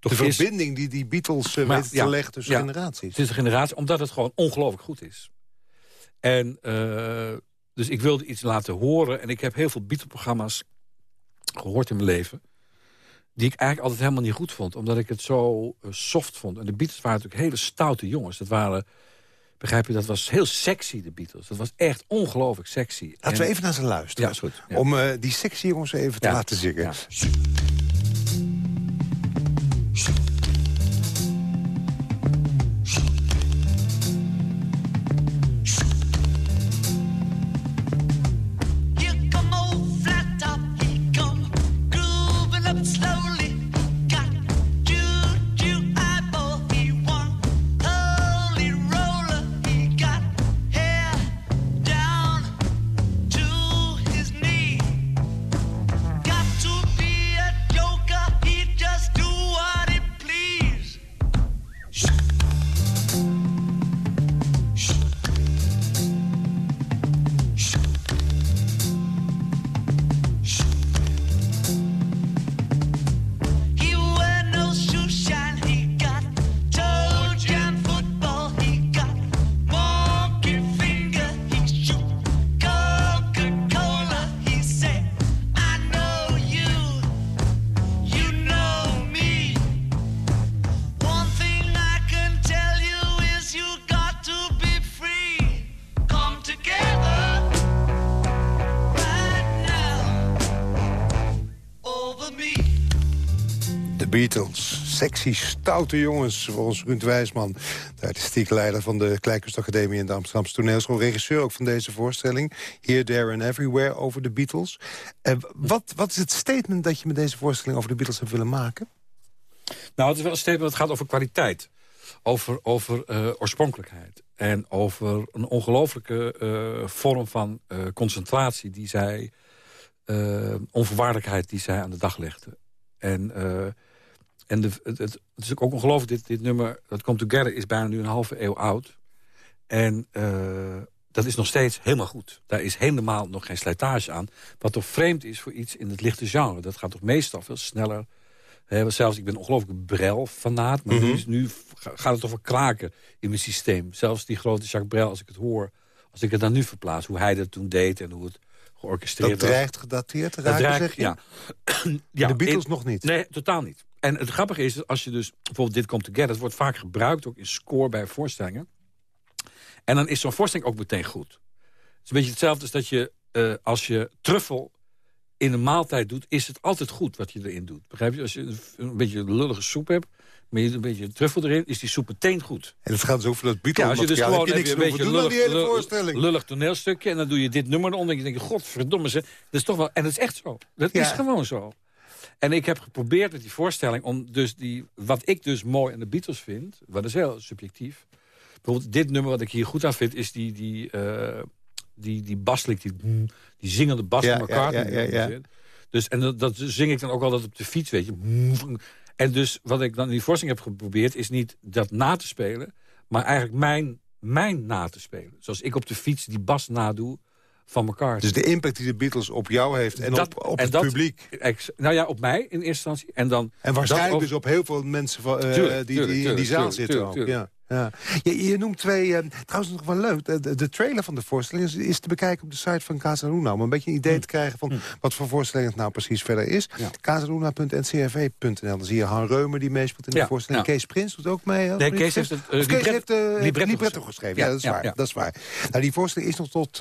toch De verbinding die die Beatles uh, weten te leggen tussen generaties. Tussen generaties, omdat het gewoon ongelooflijk goed is. En uh, dus ik wilde iets laten horen. En ik heb heel veel Beatle-programma's gehoord in mijn leven. Die ik eigenlijk altijd helemaal niet goed vond. Omdat ik het zo uh, soft vond. En de Beatles waren natuurlijk hele stoute jongens. Dat waren Begrijp je, dat was heel sexy, de Beatles. Dat was echt ongelooflijk sexy. Laten we even naar ze luisteren. Ja, is goed. Ja. Om uh, die sexy jongens even te laten zingen. Ja. Here Sexy, stoute jongens, volgens Ruud Wijsman. De artistiek leider van de Kleinkunstacademie in de Amsterdamse toneelschool. Regisseur ook van deze voorstelling. Here, There and Everywhere over de Beatles. Eh, wat, wat is het statement dat je met deze voorstelling over de Beatles hebt willen maken? Nou, het is wel een statement dat gaat over kwaliteit. Over, over eh, oorspronkelijkheid. En over een ongelooflijke eh, vorm van concentratie die zij... onvoorwaardelijkheid die zij aan de dag legden. En, en de, het, het, is ook ongelooflijk, dit, dit nummer, dat Come Together... is bijna nu een halve eeuw oud. En eh, dat is nog steeds helemaal goed. Daar is helemaal nog geen slijtage aan. Wat toch vreemd is voor iets in het lichte genre. Dat gaat toch meestal veel sneller... Hè, zelfs, ik ben een ongelooflijk Brel-fanaat. Maar nu, is- nu gaat het over kraken in mijn systeem. Zelfs die grote Jacques Brel, als ik het hoor... als ik het dan nu verplaats, hoe hij dat toen deed... en hoe het georchestreerd Dat was. dreigt gedateerd te raken, zeg je? ja. ja, de Beatles in- nog niet? Nee, totaal niet. En het grappige is, dat als je dus bijvoorbeeld dit komt together... het wordt vaak gebruikt ook in score bij voorstellingen. En dan is zo'n voorstelling ook meteen goed. Het is een beetje hetzelfde als dat je, eh, als je truffel in een maaltijd doet... is het altijd goed wat je erin doet. Begrijp je? Als je een- beetje lullige soep hebt... maar je doet een beetje truffel erin, is die soep meteen goed. En het gaat dus over dat Beatles Ja, als je dus gewoon je niks een beetje lullig, die hele lullig, voorstelling. lullig toneelstukje... en dan doe je dit nummer eronder en je denkt, godverdomme ze. Dat is toch wel, en dat is echt zo. Dat Ja. is gewoon zo. En ik heb geprobeerd met die voorstelling... om dus die, wat ik dus mooi aan de Beatles vind... wat is heel subjectief... bijvoorbeeld dit nummer wat ik hier goed aan vind... is die, die, eh die, die baslik, die, die zingende bas Ja, van elkaar. ja, ja, ja, ja. Dus, en dat, dat zing ik dan ook altijd op de fiets, weet je. En dus wat ik dan in die voorstelling heb geprobeerd... is niet dat na te spelen, maar eigenlijk mijn, mijn na te spelen. Zoals ik op de fiets die bas nadoe van elkaar. Dus de impact die de Beatles op jou heeft en Dat- op, op en het dat- publiek. Ex- nou ja, op mij in eerste instantie. En, dan, En waarschijnlijk dus op heel veel mensen van, eh, Tuurlijk, die, tuurlijk, die in die tuurlijk, zaal zitten ook. Ja. Ja. Je, je noemt twee, eh, trouwens nog wel leuk, de, de- trailer van de voorstelling is, is te bekijken op de site van Casa Luna. Om een beetje een idee te krijgen van wat voor voorstelling het nou precies verder is. Ja. Casaluna.ncrv.nl. Dan zie je Han Reumer die meespeelt in de Ja, voorstelling. ja. Kees Prins doet ook mee. Nee, Kees heeft het, Kees libretto- heeft de libretto libretto, geschreven. Ja, dat is waar. Dat is waar. Nou, die voorstelling is nog tot,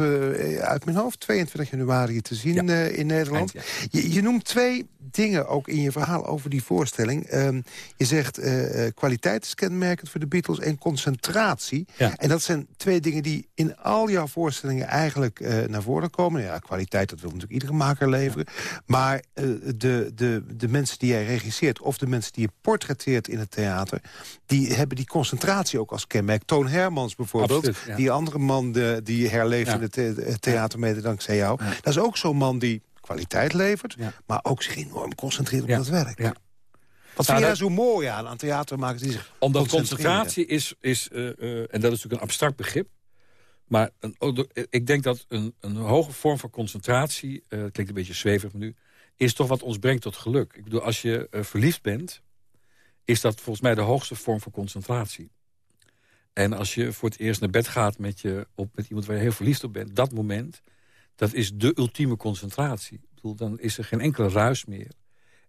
uit mijn hoofd, 22 januari te zien in Nederland. Je, je noemt twee dingen ook in je verhaal over die voorstelling. Ehm, je zegt eh, eh, kwaliteit is kenmerkend voor de Beatles en concentratie. Ja. En dat zijn twee dingen die in al jouw voorstellingen eigenlijk eh, naar voren komen. Ja, kwaliteit, dat wil natuurlijk iedere maker leveren. Maar de, de, de mensen die jij regisseert of de mensen die je portretteert in het theater... die hebben die concentratie ook als kenmerk. Toon Hermans bijvoorbeeld, Absoluut, ja. die andere man de, die herleeft Ja. in het theater mede dankzij jou. Dat is ook zo'n man die kwaliteit levert, Ja. maar ook zich enorm concentreert op dat werk. Ja. Wat vind jij dat- zo mooi aan, aan theatermakers die zich Omdat concentratie is, is eh, eh, en dat is natuurlijk een abstract begrip... maar een, de- ik denk dat een, een hoge vorm van concentratie... eh, het klinkt een beetje zweverig nu... is toch wat ons brengt tot geluk. Ik bedoel, als je eh, verliefd bent... is dat volgens mij de hoogste vorm van concentratie. En als je voor het eerst naar bed gaat met, je, op, met iemand waar je heel verliefd op bent... dat moment, dat is de ultieme concentratie. Ik bedoel, dan is er geen enkele ruis meer.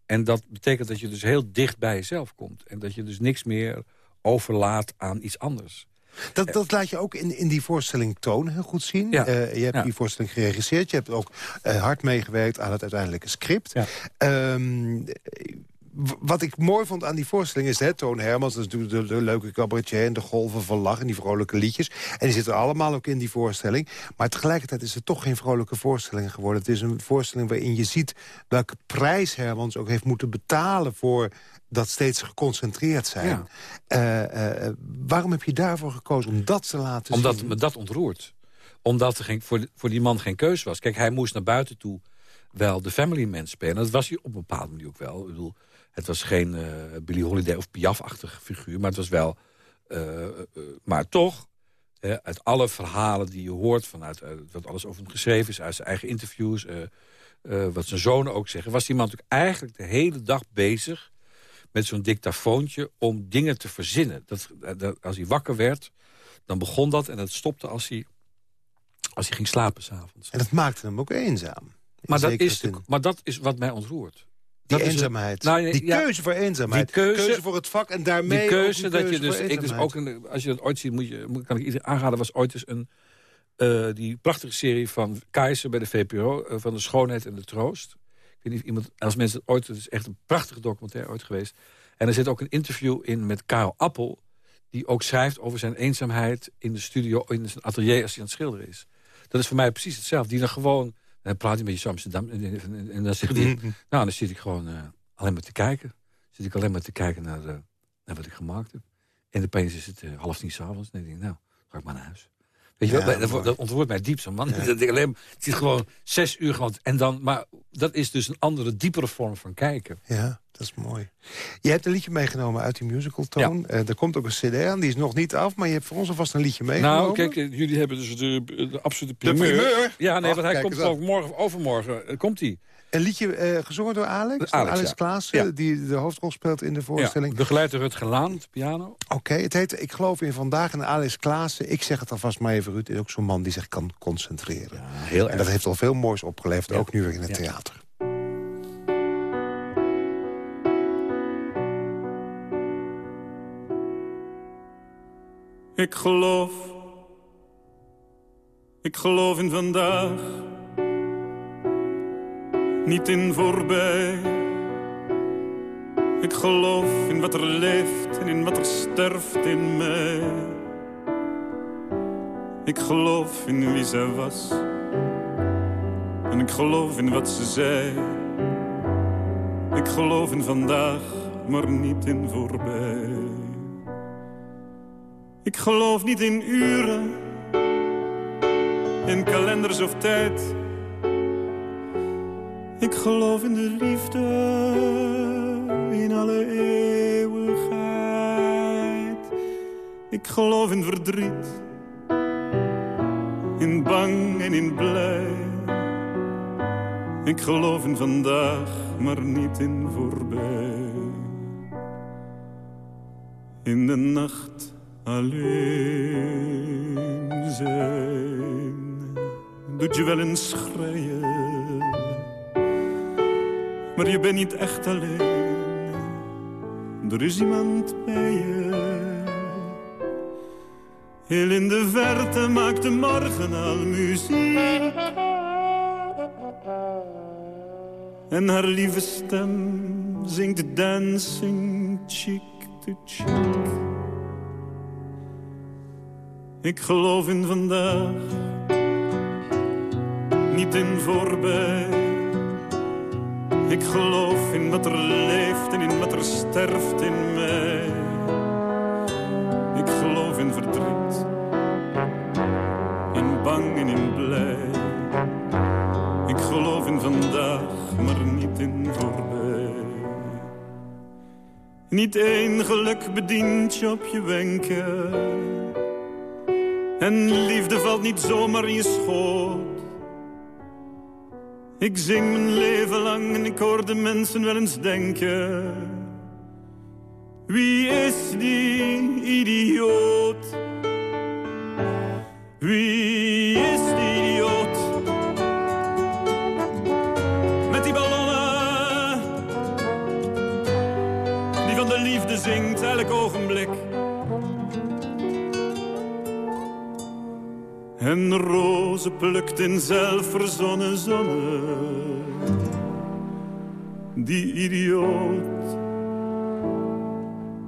En dat betekent dat je dus heel dicht bij jezelf komt. En dat je dus niks meer overlaat aan iets anders. Dat, dat laat je ook in, in die voorstelling Toon heel goed zien. Ja. Eh, je hebt Ja. die voorstelling geregisseerd. Je hebt ook eh, hard meegewerkt aan het uiteindelijke script. Ja. Ehm, wat ik mooi vond aan die voorstelling is... Hè, Toon Hermans, dat is natuurlijk de, de leuke cabaretier... en de golven van lach en die vrolijke liedjes. En die zitten allemaal ook in die voorstelling. Maar tegelijkertijd is het toch geen vrolijke voorstelling geworden. Het is een voorstelling waarin je ziet... welke prijs Hermans ook heeft moeten betalen... voor dat steeds geconcentreerd zijn. Ja. Eh, eh, waarom heb je daarvoor gekozen om dat te laten Omdat zien? me dat ontroert. Omdat er geen, voor, voor die man geen keus was. Kijk, hij moest naar buiten toe wel de family man spelen. Dat was hij op een bepaalde manier ook wel. Ik bedoel, het was geen eh Billy Holiday of Piaf-achtige figuur. Maar het was wel... eh, eh, maar toch, uit alle verhalen die je hoort... vanuit wat alles over hem geschreven is... uit zijn eigen interviews, wat zijn zonen ook zeggen... was die man natuurlijk eigenlijk de hele dag bezig met zo'n dictafoontje om dingen te verzinnen. Dat, dat, als hij wakker werd, dan begon dat en dat stopte als hij, als hij ging slapen s'avonds. En dat maakte hem ook eenzaam. Maar dat, is de- maar dat is wat mij ontroert. Die dat is het- eenzaamheid. Nou, die ja, keuze voor eenzaamheid. die keuze- voor het vak en daarmee Die keuze, dat je dus... Ik dus ook een, als je dat ooit ziet, moet je, moet, kan ik iedereen aanraden... was ooit eens een, eh, die prachtige serie van Keizer bij de VPRO... eh, van de schoonheid en de troost. Ik weet niet of iemand... Als mensen het ooit... Het is echt een prachtige documentaire ooit geweest. En er zit ook een interview in met Karel Appel... die ook schrijft over zijn eenzaamheid in de studio... in zijn atelier als hij aan het schilderen is. Dat is voor mij precies hetzelfde. Die dan gewoon... Dan praat hij met je zo Amsterdam en, en, en- en dan zegt hij... Mhm. Nou, dan zit ik gewoon eh, alleen maar te kijken. Zit ik alleen maar te kijken naar, eh, naar wat ik gemaakt heb. En opeens is het eh, half tien s'avonds. En dan denk ik, nou, ga ik maar naar huis. Weet je wel, dat, dat ontroert mij diep, zo'n man. Dat ik alleen, het zit gewoon zes uur gewoon. En dan, maar dat is dus een andere, diepere vorm van kijken. Ja, dat is mooi. Je hebt een liedje meegenomen uit die musical toon. Eh, er komt ook een cd aan, die is nog niet af... maar je hebt voor ons alvast een liedje meegenomen. Nou, kijk, eh, jullie hebben dus de, de absolute De primeur. primeur? Ja, nee, Ach, want hij komt ook morgen of overmorgen. eh, komt hij. Een liedje eh, gezongen door Alex, Alex, Alex ja. Klaassen... Ja. die de hoofdrol speelt in de Ja, voorstelling. begeleid door Rutger Laan piano. Oké, het heet Ik geloof in vandaag en Alex Klaassen. Ik zeg het alvast maar even, Ruud, is ook zo'n man die zich kan concentreren. Ja, heel En dat heeft al veel moois opgeleverd, Ja. ook nu weer in het Ja. theater. Ik geloof, ik geloof in vandaag, niet in voorbij. Ik geloof in wat er leeft en in wat er sterft in mij. Ik geloof in wie zij was en ik geloof in wat ze zei. Ik geloof in vandaag, maar niet in voorbij. Ik geloof niet in uren, in kalenders of tijd. Ik geloof in de liefde, in alle eeuwigheid. Ik geloof in verdriet, in bang en in blij. Ik geloof in vandaag, maar niet in voorbij. In de nacht alleen zijn. Doet je wel eens schreien. Maar je bent niet echt alleen. Er is iemand bij je. Heel in de verte maakt de morgen al muziek. En haar lieve stem zingt dancing cheek to cheek. Ik geloof in vandaag, niet in voorbij. Ik geloof in wat er leeft en in wat er sterft in mij. Ik geloof in verdriet, in bang en in blij. Ik geloof in vandaag, maar niet in voorbij. Niet één geluk bedient je op je wenken. En liefde valt niet zomaar in je schoot. Ik zing mijn leven lang en ik hoor de mensen wel eens denken. Wie is die idioot? Wie is die idioot? Met die ballonnen. Die van de liefde zingt elk ogenblik. En rozen plukt in zelfverzonnen zonne. Die idioot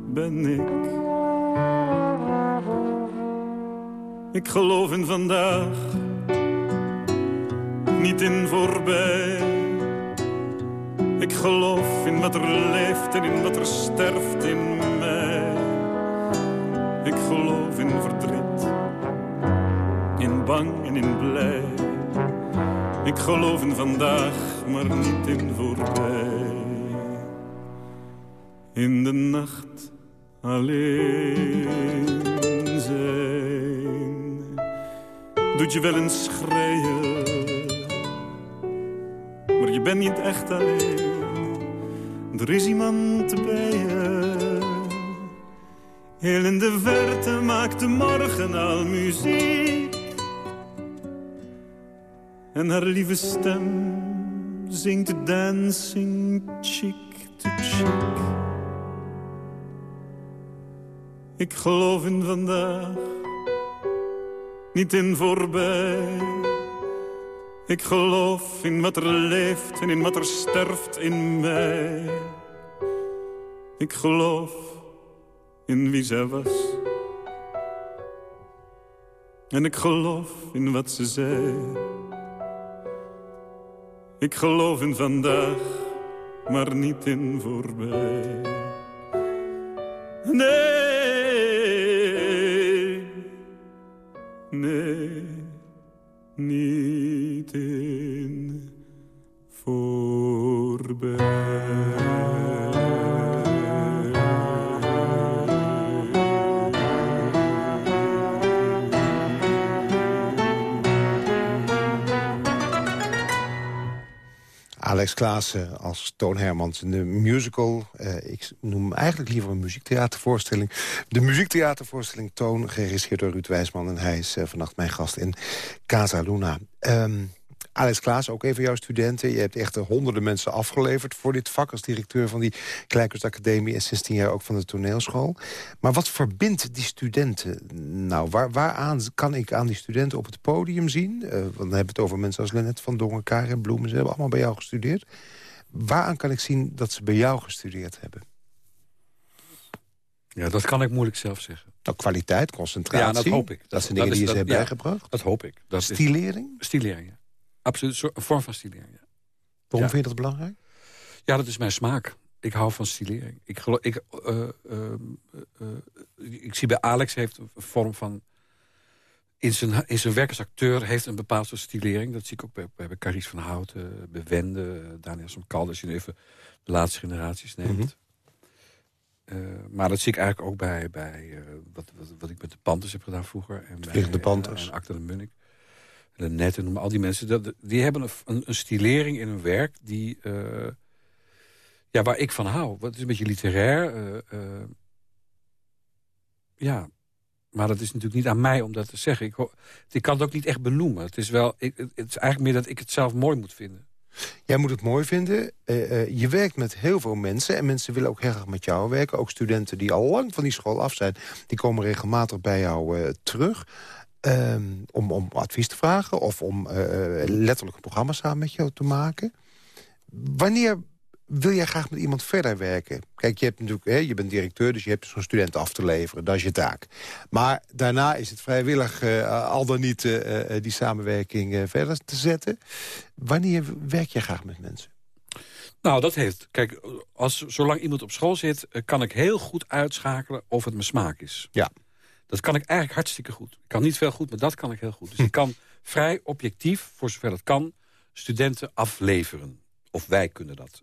ben ik. Ik geloof in vandaag, niet in voorbij. Ik geloof in wat er leeft en in wat er sterft in mij. Ik geloof in verdriet, in bang en in blij. Ik geloof in vandaag, maar niet in voorbij. In de nacht alleen zijn, doet je wel eens schreeuwen. Maar je bent niet echt alleen, er is iemand bij je. Heel in de verte maakt de morgen al muziek. En haar lieve stem zingt dancing cheek to cheek. Ik geloof in vandaag, niet in voorbij. Ik geloof in wat er leeft en in wat er sterft in mij. Ik geloof in wie zij was. En ik geloof in wat ze zei. Ik geloof in vandaag, maar niet in voorbij. Nee, nee, niet in Alex Klaassen als Toon Hermans in de musical. eh, ik noem hem eigenlijk liever een muziektheatervoorstelling. De muziektheatervoorstelling Toon, geregisseerd door Ruud Wijsman. En hij is eh, vannacht mijn gast in Casa Luna. Ehm, Alex Klaas, ook even jouw studenten. Je hebt echt honderden mensen afgeleverd voor dit vak... als directeur van die Kleinkunstacademie... en 16 jaar ook van de toneelschool. Maar wat verbindt die studenten nou? Waar, waaraan kan ik aan die studenten op het podium zien? Eh, want dan hebben we het over mensen als Lennet van Dongen, Karen Bloemen. Ze hebben allemaal bij jou gestudeerd. Waaraan kan ik zien dat ze bij jou gestudeerd hebben? Ja, dat kan ik moeilijk zelf zeggen. Nou, kwaliteit, concentratie. Ja, dat hoop ik. Dat, zijn dingen die je ze hebben bijgebracht. Dat hoop ik. Dat is Stilering? Absoluut, een vorm van stilering, ja. Waarom Ja. vind je dat belangrijk? Ja, dat is mijn smaak. Ik hou van stilering. Ik, geloof, ik, eh, eh, eh, ik zie bij Alex heeft een vorm van... In zijn, in zijn werk als acteur heeft een bepaald soort stilering. Dat zie ik ook bij, bij, bij Carice van Houten, bij Wende, Daniel Somkal... als je nu even de laatste generaties neemt. Mhm. Eh, maar dat zie ik eigenlijk ook bij, bij eh, wat, wat, wat ik met de Panthers heb gedaan vroeger. En bij, Vliegende Panthers. En, en Acte de Munnik. Net en al die mensen. Dat, die hebben een, een, stilering in hun werk die... eh, ja, waar ik van hou. Het is een beetje literair. eh, eh, ja, maar dat is natuurlijk niet aan mij om dat te zeggen. Ik, ik kan het ook niet echt benoemen. Het is, wel, ik, het is eigenlijk meer dat ik het zelf mooi moet vinden. Jij moet het mooi vinden. Je werkt met heel veel mensen. En mensen willen ook heel graag met jou werken. Ook studenten die al lang van die school af zijn. Die komen regelmatig bij jou eh, terug. Ehm, om, om advies te vragen. Of om eh, letterlijk een programma samen met jou te maken. Wanneer wil jij graag met iemand verder werken? Kijk, je, hebt natuurlijk, hè, je bent directeur, dus je hebt zo'n student af te leveren. Dat is je taak. Maar daarna is het vrijwillig, eh, al dan niet, eh, die samenwerking verder te zetten. Wanneer werk je graag met mensen? Nou, dat heeft... Kijk, als, zolang iemand op school zit... kan ik heel goed uitschakelen of het mijn smaak is. Ja. Dat kan ik eigenlijk hartstikke goed. Ik kan niet veel goed, maar dat kan ik heel goed. Dus ik kan vrij objectief, voor zover het kan... studenten afleveren. Of wij kunnen dat.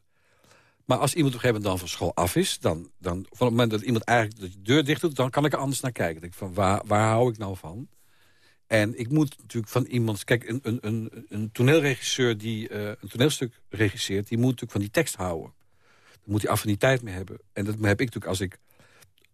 Maar als iemand op een gegeven moment dan van school af is... dan, dan van het moment dat iemand eigenlijk de deur dicht doet... dan kan ik er anders naar kijken. Dan denk ik van, waar, waar hou ik nou van? En ik moet natuurlijk van iemand... Kijk, een, een, een, een toneelregisseur die eh, een toneelstuk regisseert... die moet natuurlijk van die tekst houden. Daar moet hij affiniteit mee hebben. En dat heb ik natuurlijk als ik...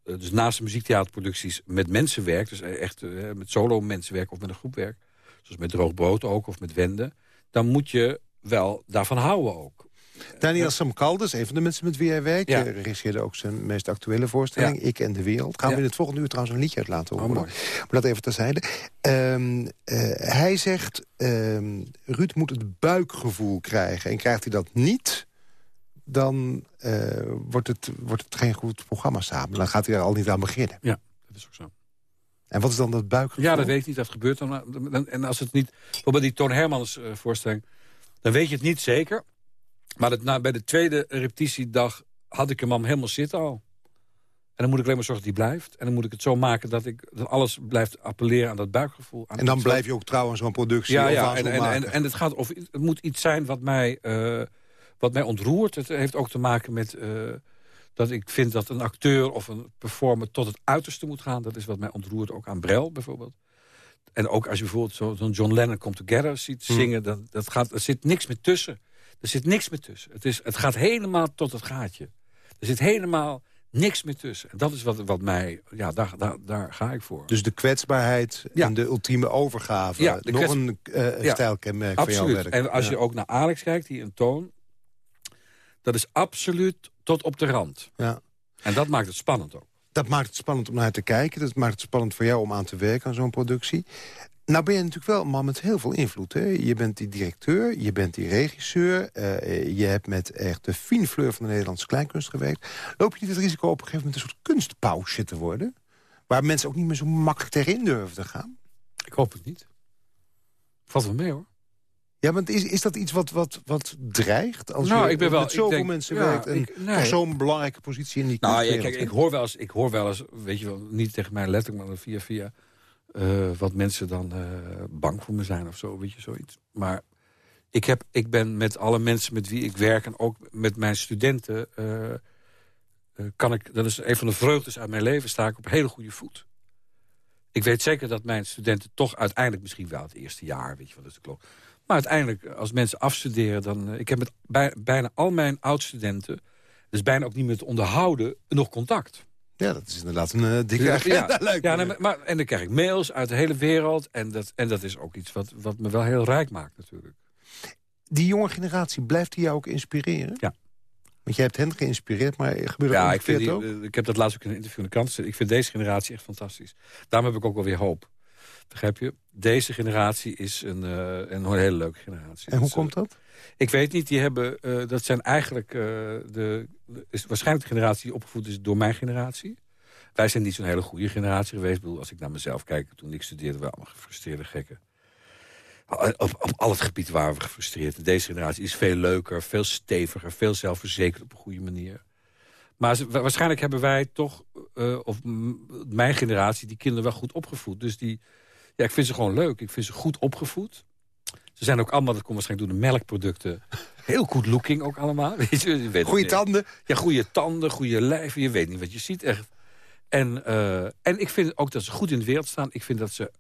eh, dus naast de muziektheaterproducties met mensen werk... dus echt eh, met solo mensen werk of met een groep werk... zoals met Droog Brood ook of met Wende... dan moet je wel daarvan houden ook. Daniel Samkalders, een van de mensen met wie hij werkt... Ja. Ja. regisseerde ook zijn meest actuele voorstelling, Ik en de Wereld. Gaan we in het volgende uur trouwens een liedje uit laten Oh, horen. maar dat even terzijde. Eh, hij zegt, ehm, Ruud moet het buikgevoel krijgen. En krijgt hij dat niet, dan eh, wordt, het, wordt het geen goed programma samen. Dan gaat hij er al niet aan beginnen. Ja, dat is ook zo. En wat is dan dat buikgevoel? Ja, dat weet ik niet. Dat gebeurt dan. En als het niet... Bijvoorbeeld die Toon Hermans eh, voorstelling... dan weet je het niet zeker. Maar het, bij de tweede repetitiedag had ik hem al helemaal zitten al. En dan moet ik alleen maar zorgen dat hij blijft. En dan moet ik het zo maken dat, ik, dat alles blijft appelleren aan dat buikgevoel. Aan En dan blijf je ook trouw aan zo'n productie. ja, ja en, en, en het, gaat of, het moet iets zijn wat mij, eh, wat mij ontroert. Het heeft ook te maken met eh, dat ik vind dat een acteur of een performer tot het uiterste moet gaan. Dat is wat mij ontroert, ook aan Brel bijvoorbeeld. En ook als je bijvoorbeeld zo- zo'n John Lennon Come Together ziet Hmm. zingen... Dan, dat gaat, er zit niks meer tussen. Er zit niks meer tussen. Het, is, het gaat helemaal tot het gaatje. Er zit helemaal niks meer tussen. En dat is wat, wat mij... Ja, daar, daar, daar ga ik voor. Dus de kwetsbaarheid Ja. en de ultieme overgave. Ja, de Nog een eh, Ja, stijlkenmerk van jouw Absoluut. werk. En als je ook naar Alex kijkt, die een toon... dat is absoluut tot op de rand. Ja. En dat maakt het spannend ook. Dat maakt het spannend om naar te kijken. Dat maakt het spannend voor jou om aan te werken aan zo'n productie. Nou ben je natuurlijk wel een man met heel veel invloed. Hè? Je bent die directeur, je bent die regisseur. eh, je hebt met echt de fine fleur van de Nederlandse kleinkunst gewerkt. Loop je niet het risico op een gegeven moment een soort kunstpausje te worden? Waar mensen ook niet meer zo makkelijk tegenin durven te gaan? Ik hoop het niet. Valt wel mee, hoor. Ja, want is, is dat iets wat, wat, wat dreigt? Als Nou, je ik ben wel- met zoveel denk- mensen ja, werkt... en ik- nee. toch zo'n belangrijke positie in die Nou, ja, kijk, ik hoor wel eens, ik hoor wel eens weet je wel, niet tegen mij letterlijk, maar via via... eh, wat mensen dan eh, bang voor me zijn of zo, weet je, zoiets. Maar ik, heb, ik ben met alle mensen met wie ik werk... en ook met mijn studenten... eh, kan ik, dat is een van de vreugdes uit mijn leven, sta ik op hele goede voet. Ik weet zeker dat mijn studenten toch uiteindelijk... misschien wel het eerste jaar, weet je wat, dat is de klok. Maar uiteindelijk, als mensen afstuderen... dan, eh, ik heb met bij, bijna al mijn oud-studenten... dus bijna ook niet meer te onderhouden, nog contact. Ja, dat is inderdaad een eh, dikke Ja, agenda, ja, nee, maar, en dan krijg ik mails uit de hele wereld. En dat, en dat is ook iets wat, wat me wel heel rijk maakt natuurlijk. Die jonge generatie, blijft die jou ook inspireren? Ja. Want jij hebt hen geïnspireerd, maar gebeurt Ja, ik, vind omgekeerd die, ook? eh, ik heb dat laatst ook in een interview in de krant gezet. Ik vind deze generatie echt fantastisch. Daarom heb ik ook wel weer hoop. Begrijp je? Deze generatie is een, eh, een hele leuke generatie. En hoe Dat, komt dat? eh, Ik weet niet, die hebben, eh, dat zijn eigenlijk eh, de, is waarschijnlijk de generatie die opgevoed is door mijn generatie. Wij zijn niet zo'n hele goede generatie geweest. Ik bedoel, als ik naar mezelf kijk, toen ik studeerde, waren we allemaal gefrustreerde gekken. Op, op al het gebied waren we gefrustreerd. Deze generatie is veel leuker, veel steviger, veel zelfverzekerd op een goede manier. Maar waarschijnlijk hebben wij toch, eh, of mijn generatie, die kinderen wel goed opgevoed. Dus die, ja, ik vind ze gewoon leuk. Ik vind ze goed opgevoed. Ze zijn ook allemaal, dat komt waarschijnlijk door de melkproducten, heel goed looking ook allemaal. Weet je, je weet Goeie tanden. ja, goede tanden, goede lijf. Je weet niet wat je ziet, echt. En, eh, en ik vind ook dat ze goed in de wereld staan. Ik vind dat ze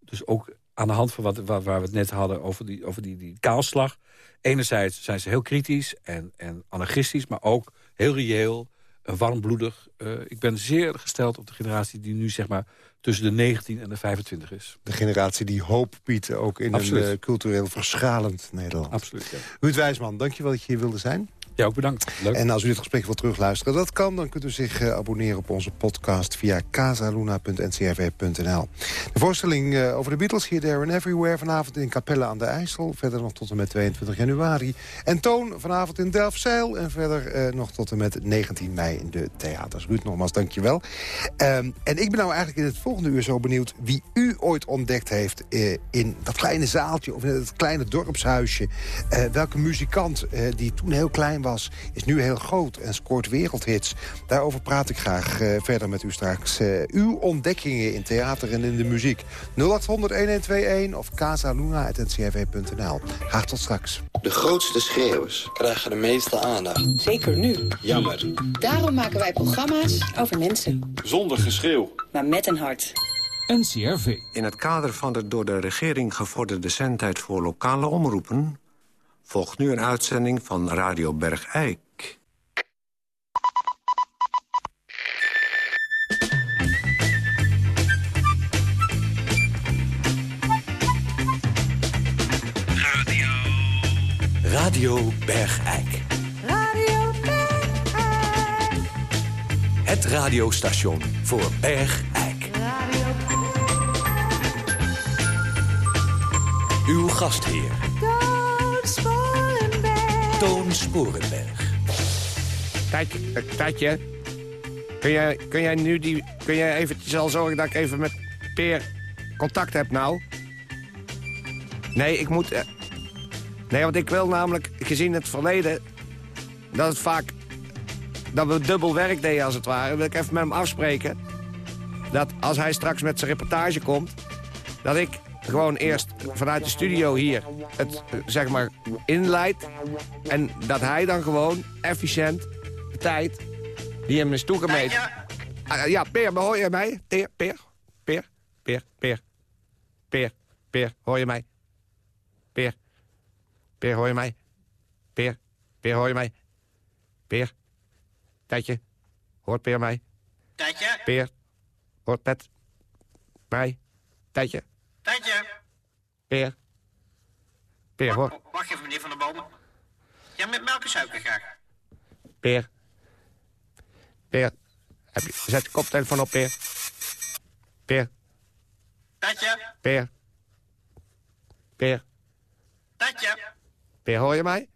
dus ook aan de hand van wat, waar, waar we het net hadden... over die, over die, die kaalslag. Enerzijds zijn ze heel kritisch en, en anarchistisch... maar ook heel reëel, warmbloedig. Eh, ik ben zeer gesteld op de generatie die nu zeg maar tussen de 19 en de 25 is. De generatie die hoop biedt, ook in Absoluut. een eh, cultureel verschalend Nederland. Absoluut, ja. Ruud Wijsman, dankjewel dat je hier wilde zijn. Ja, ook bedankt. En als u dit gesprek wilt terugluisteren, dat kan. Dan kunt u zich eh, abonneren op onze podcast via casaluna.ncrv.nl. De voorstelling eh, over de Beatles, Here, There and Everywhere... vanavond in Capelle aan de IJssel. Verder nog tot en met 22 januari. En Toon vanavond in Delfzijl. En verder eh, nog tot en met 19 mei in de theaters. Ruud, nogmaals, dankjewel. Ehm en ik ben nou eigenlijk in het volgende uur zo benieuwd... wie u ooit ontdekt heeft in dat kleine zaaltje... of in het kleine dorpshuisje. Welke muzikant die toen heel klein was... is nu heel groot en scoort wereldhits. Daarover praat ik graag eh, verder met u straks. Eh, uw ontdekkingen in theater en in de muziek. 0800-1121 of casaluna.ncrv.nl. Graag tot straks. De grootste schreeuwers krijgen de meeste aandacht. Zeker nu. Jammer. Daarom maken wij programma's over mensen. Zonder geschreeuw. Maar met een hart. NCRV. In het kader van de door de regering gevorderde zendtijd voor lokale omroepen... volgt nu een uitzending van Radio Bergijk. Radio Bergijk. Radio Het radiostation voor Bergijk. Radio Uw gastheer. Toon Sporenberg. Tijdje, eh, Tijdje. Kun jij, kun jij nu die... Kun jij eventjes al zorgen dat ik even met Peer contact heb nou? Nee, ik moet... eh, nee, want ik wil namelijk, gezien het verleden... dat het vaak... dat we dubbel werk deden als het ware... wil ik even met hem afspreken... dat als hij straks met zijn reportage komt... dat ik gewoon eerst vanuit de studio hier het, zeg maar, inleid... en dat hij dan gewoon efficiënt de tijd die hem is toegemeten... Ah, ja, Peer, maar hoor je mij? Peer, Peer, Peer, Peer, Peer, Peer, Peer, hoor je mij? Peer, Peer, hoor je mij? Peer, Peer, hoor je mij? Peer, Tijdje, hoort Peer mij? Tijdje, Peer, hoort Pet mij? Tijdje, tijdje. Peer, Peer, hoor, Wacht even, meneer Van der Bomen. Ja, met melk en suiker graag. Peer, Peer, heb je, zet je koptelefoon op, Peer. Peer, Tijdje, Peer, Peer, tijdje. Peer, hoor je mij?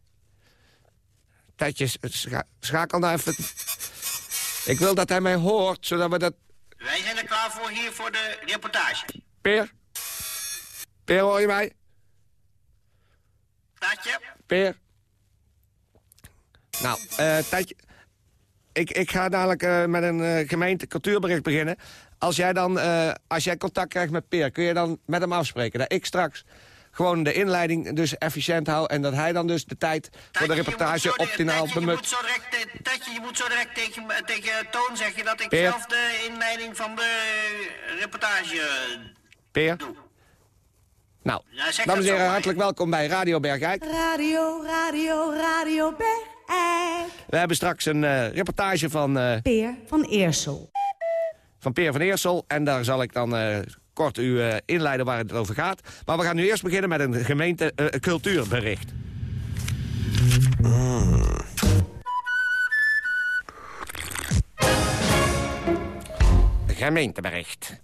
Tijdje, scha schakel nou even... Ik wil dat hij mij hoort, zodat we dat... Wij zijn er klaar voor hier voor de reportage. Peer? Peer, hoor je mij? Tijdje, Peer? Nou, Tijdje... Ik, ik ga dadelijk eh, met een eh, gemeente cultuurbericht beginnen. Als jij dan, als jij contact krijgt met Peer, kun je dan met hem afspreken? Dat ik straks gewoon de inleiding dus efficiënt hou... en dat hij dan dus de tijd voor de reportage optimaal bemut. moet zo direct, Tijdje, je moet zo direct tegen, tegen Toon zeggen dat ik Peer. zelf de inleiding van de reportage... Peer? Nou, Ja, dames en heren, hartelijk welkom bij Radio Bergijk. Radio, radio, radio Bergijk. We hebben straks een eh, reportage van, eh, Peer van Eersel. van Peer van Eersel. En daar zal ik dan eh, kort u inleiden waar het over gaat. Maar we gaan nu eerst beginnen met een gemeente cultuurbericht. Gemeentebericht.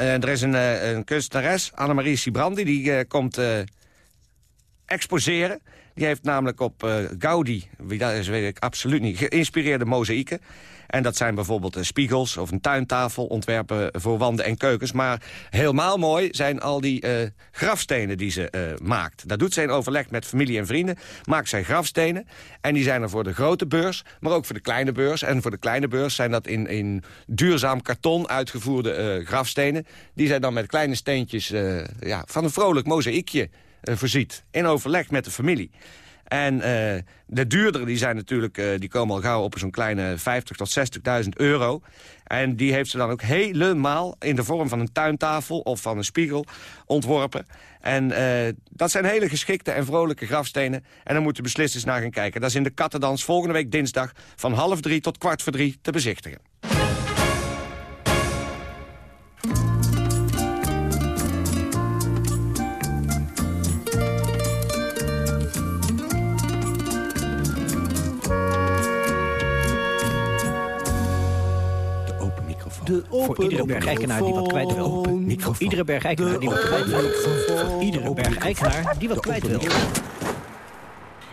Er is een, eh, een kunstenares, Annemarie Sibrandi, die eh, komt eh, exposeren. Die heeft namelijk op eh, Gaudi, wie dat is weet ik absoluut niet, geïnspireerde mozaïeken. En dat zijn bijvoorbeeld eh, spiegels of een tuintafel, ontwerpen voor wanden en keukens. Maar helemaal mooi zijn al die eh, grafstenen die ze eh, maakt. Dat doet ze in overleg met familie en vrienden. Maakt zij grafstenen. En die zijn er voor de grote beurs, maar ook voor de kleine beurs. En voor de kleine beurs zijn dat in, in duurzaam karton uitgevoerde grafstenen. Die zij dan met kleine steentjes ja, van een vrolijk mozaïekje voorziet. In overleg met de familie. En eh, de duurdere die zijn natuurlijk, eh, die komen al gauw op zo'n kleine 50 tot 60.000 euro. En die heeft ze dan ook helemaal in de vorm van een tuintafel of van een spiegel ontworpen. En eh, dat zijn hele geschikte en vrolijke grafstenen. En daar moeten beslissers naar gaan kijken. Dat is in de Kattendans volgende week dinsdag van half drie tot kwart voor drie te bezichtigen. Voor iedere bergijkenaar die wat kwijt wil. Voor iedere bergijkenaar die wat kwijt wil. Voor iedere bergijkenaar die wat kwijt wil.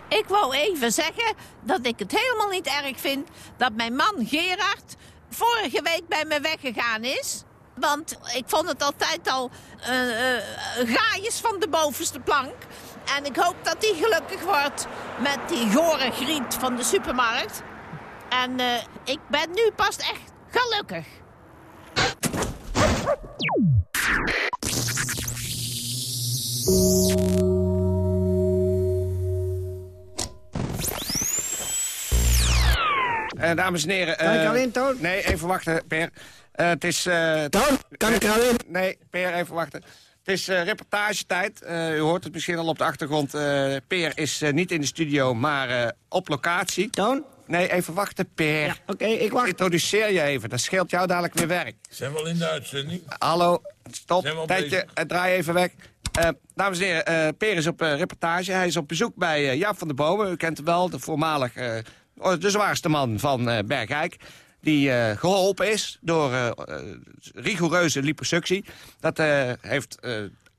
Ik wou even zeggen dat ik het helemaal niet erg vind dat mijn man Gerard vorige week bij me weggegaan is. Want ik vond het altijd al gaaiers van de bovenste plank. En ik hoop dat hij gelukkig wordt met die gore griet van de supermarkt. En eh, ik ben nu pas echt gelukkig. Eh, dames en heren... Kan ik eh, al in, Toon? Nee, even wachten, Per. Eh, het is... eh, Toon, kan ik er al in? Nee, Per, even wachten. Het is eh, reportagetijd. Eh, u hoort het misschien al op de achtergrond. Eh Peer is eh, niet in de studio, maar eh, op locatie. Toon? Nee, even wachten, Per. Ja, oké, ik wacht. Introduceer je even, dat scheelt jou dadelijk weer werk. Zijn we al in de uitzending? Hallo, stop, Zijn we al tijdje, bezig? eh, draai even weg. Eh, dames en heren, eh Peer is op eh, reportage. Hij is op bezoek bij eh, Jaap van der Bomen. U kent hem wel, de voormalig eh, oh, de zwaarste man van eh Bergijk. Die eh, geholpen is door rigoureuze liposuctie. Dat eh, heeft eh,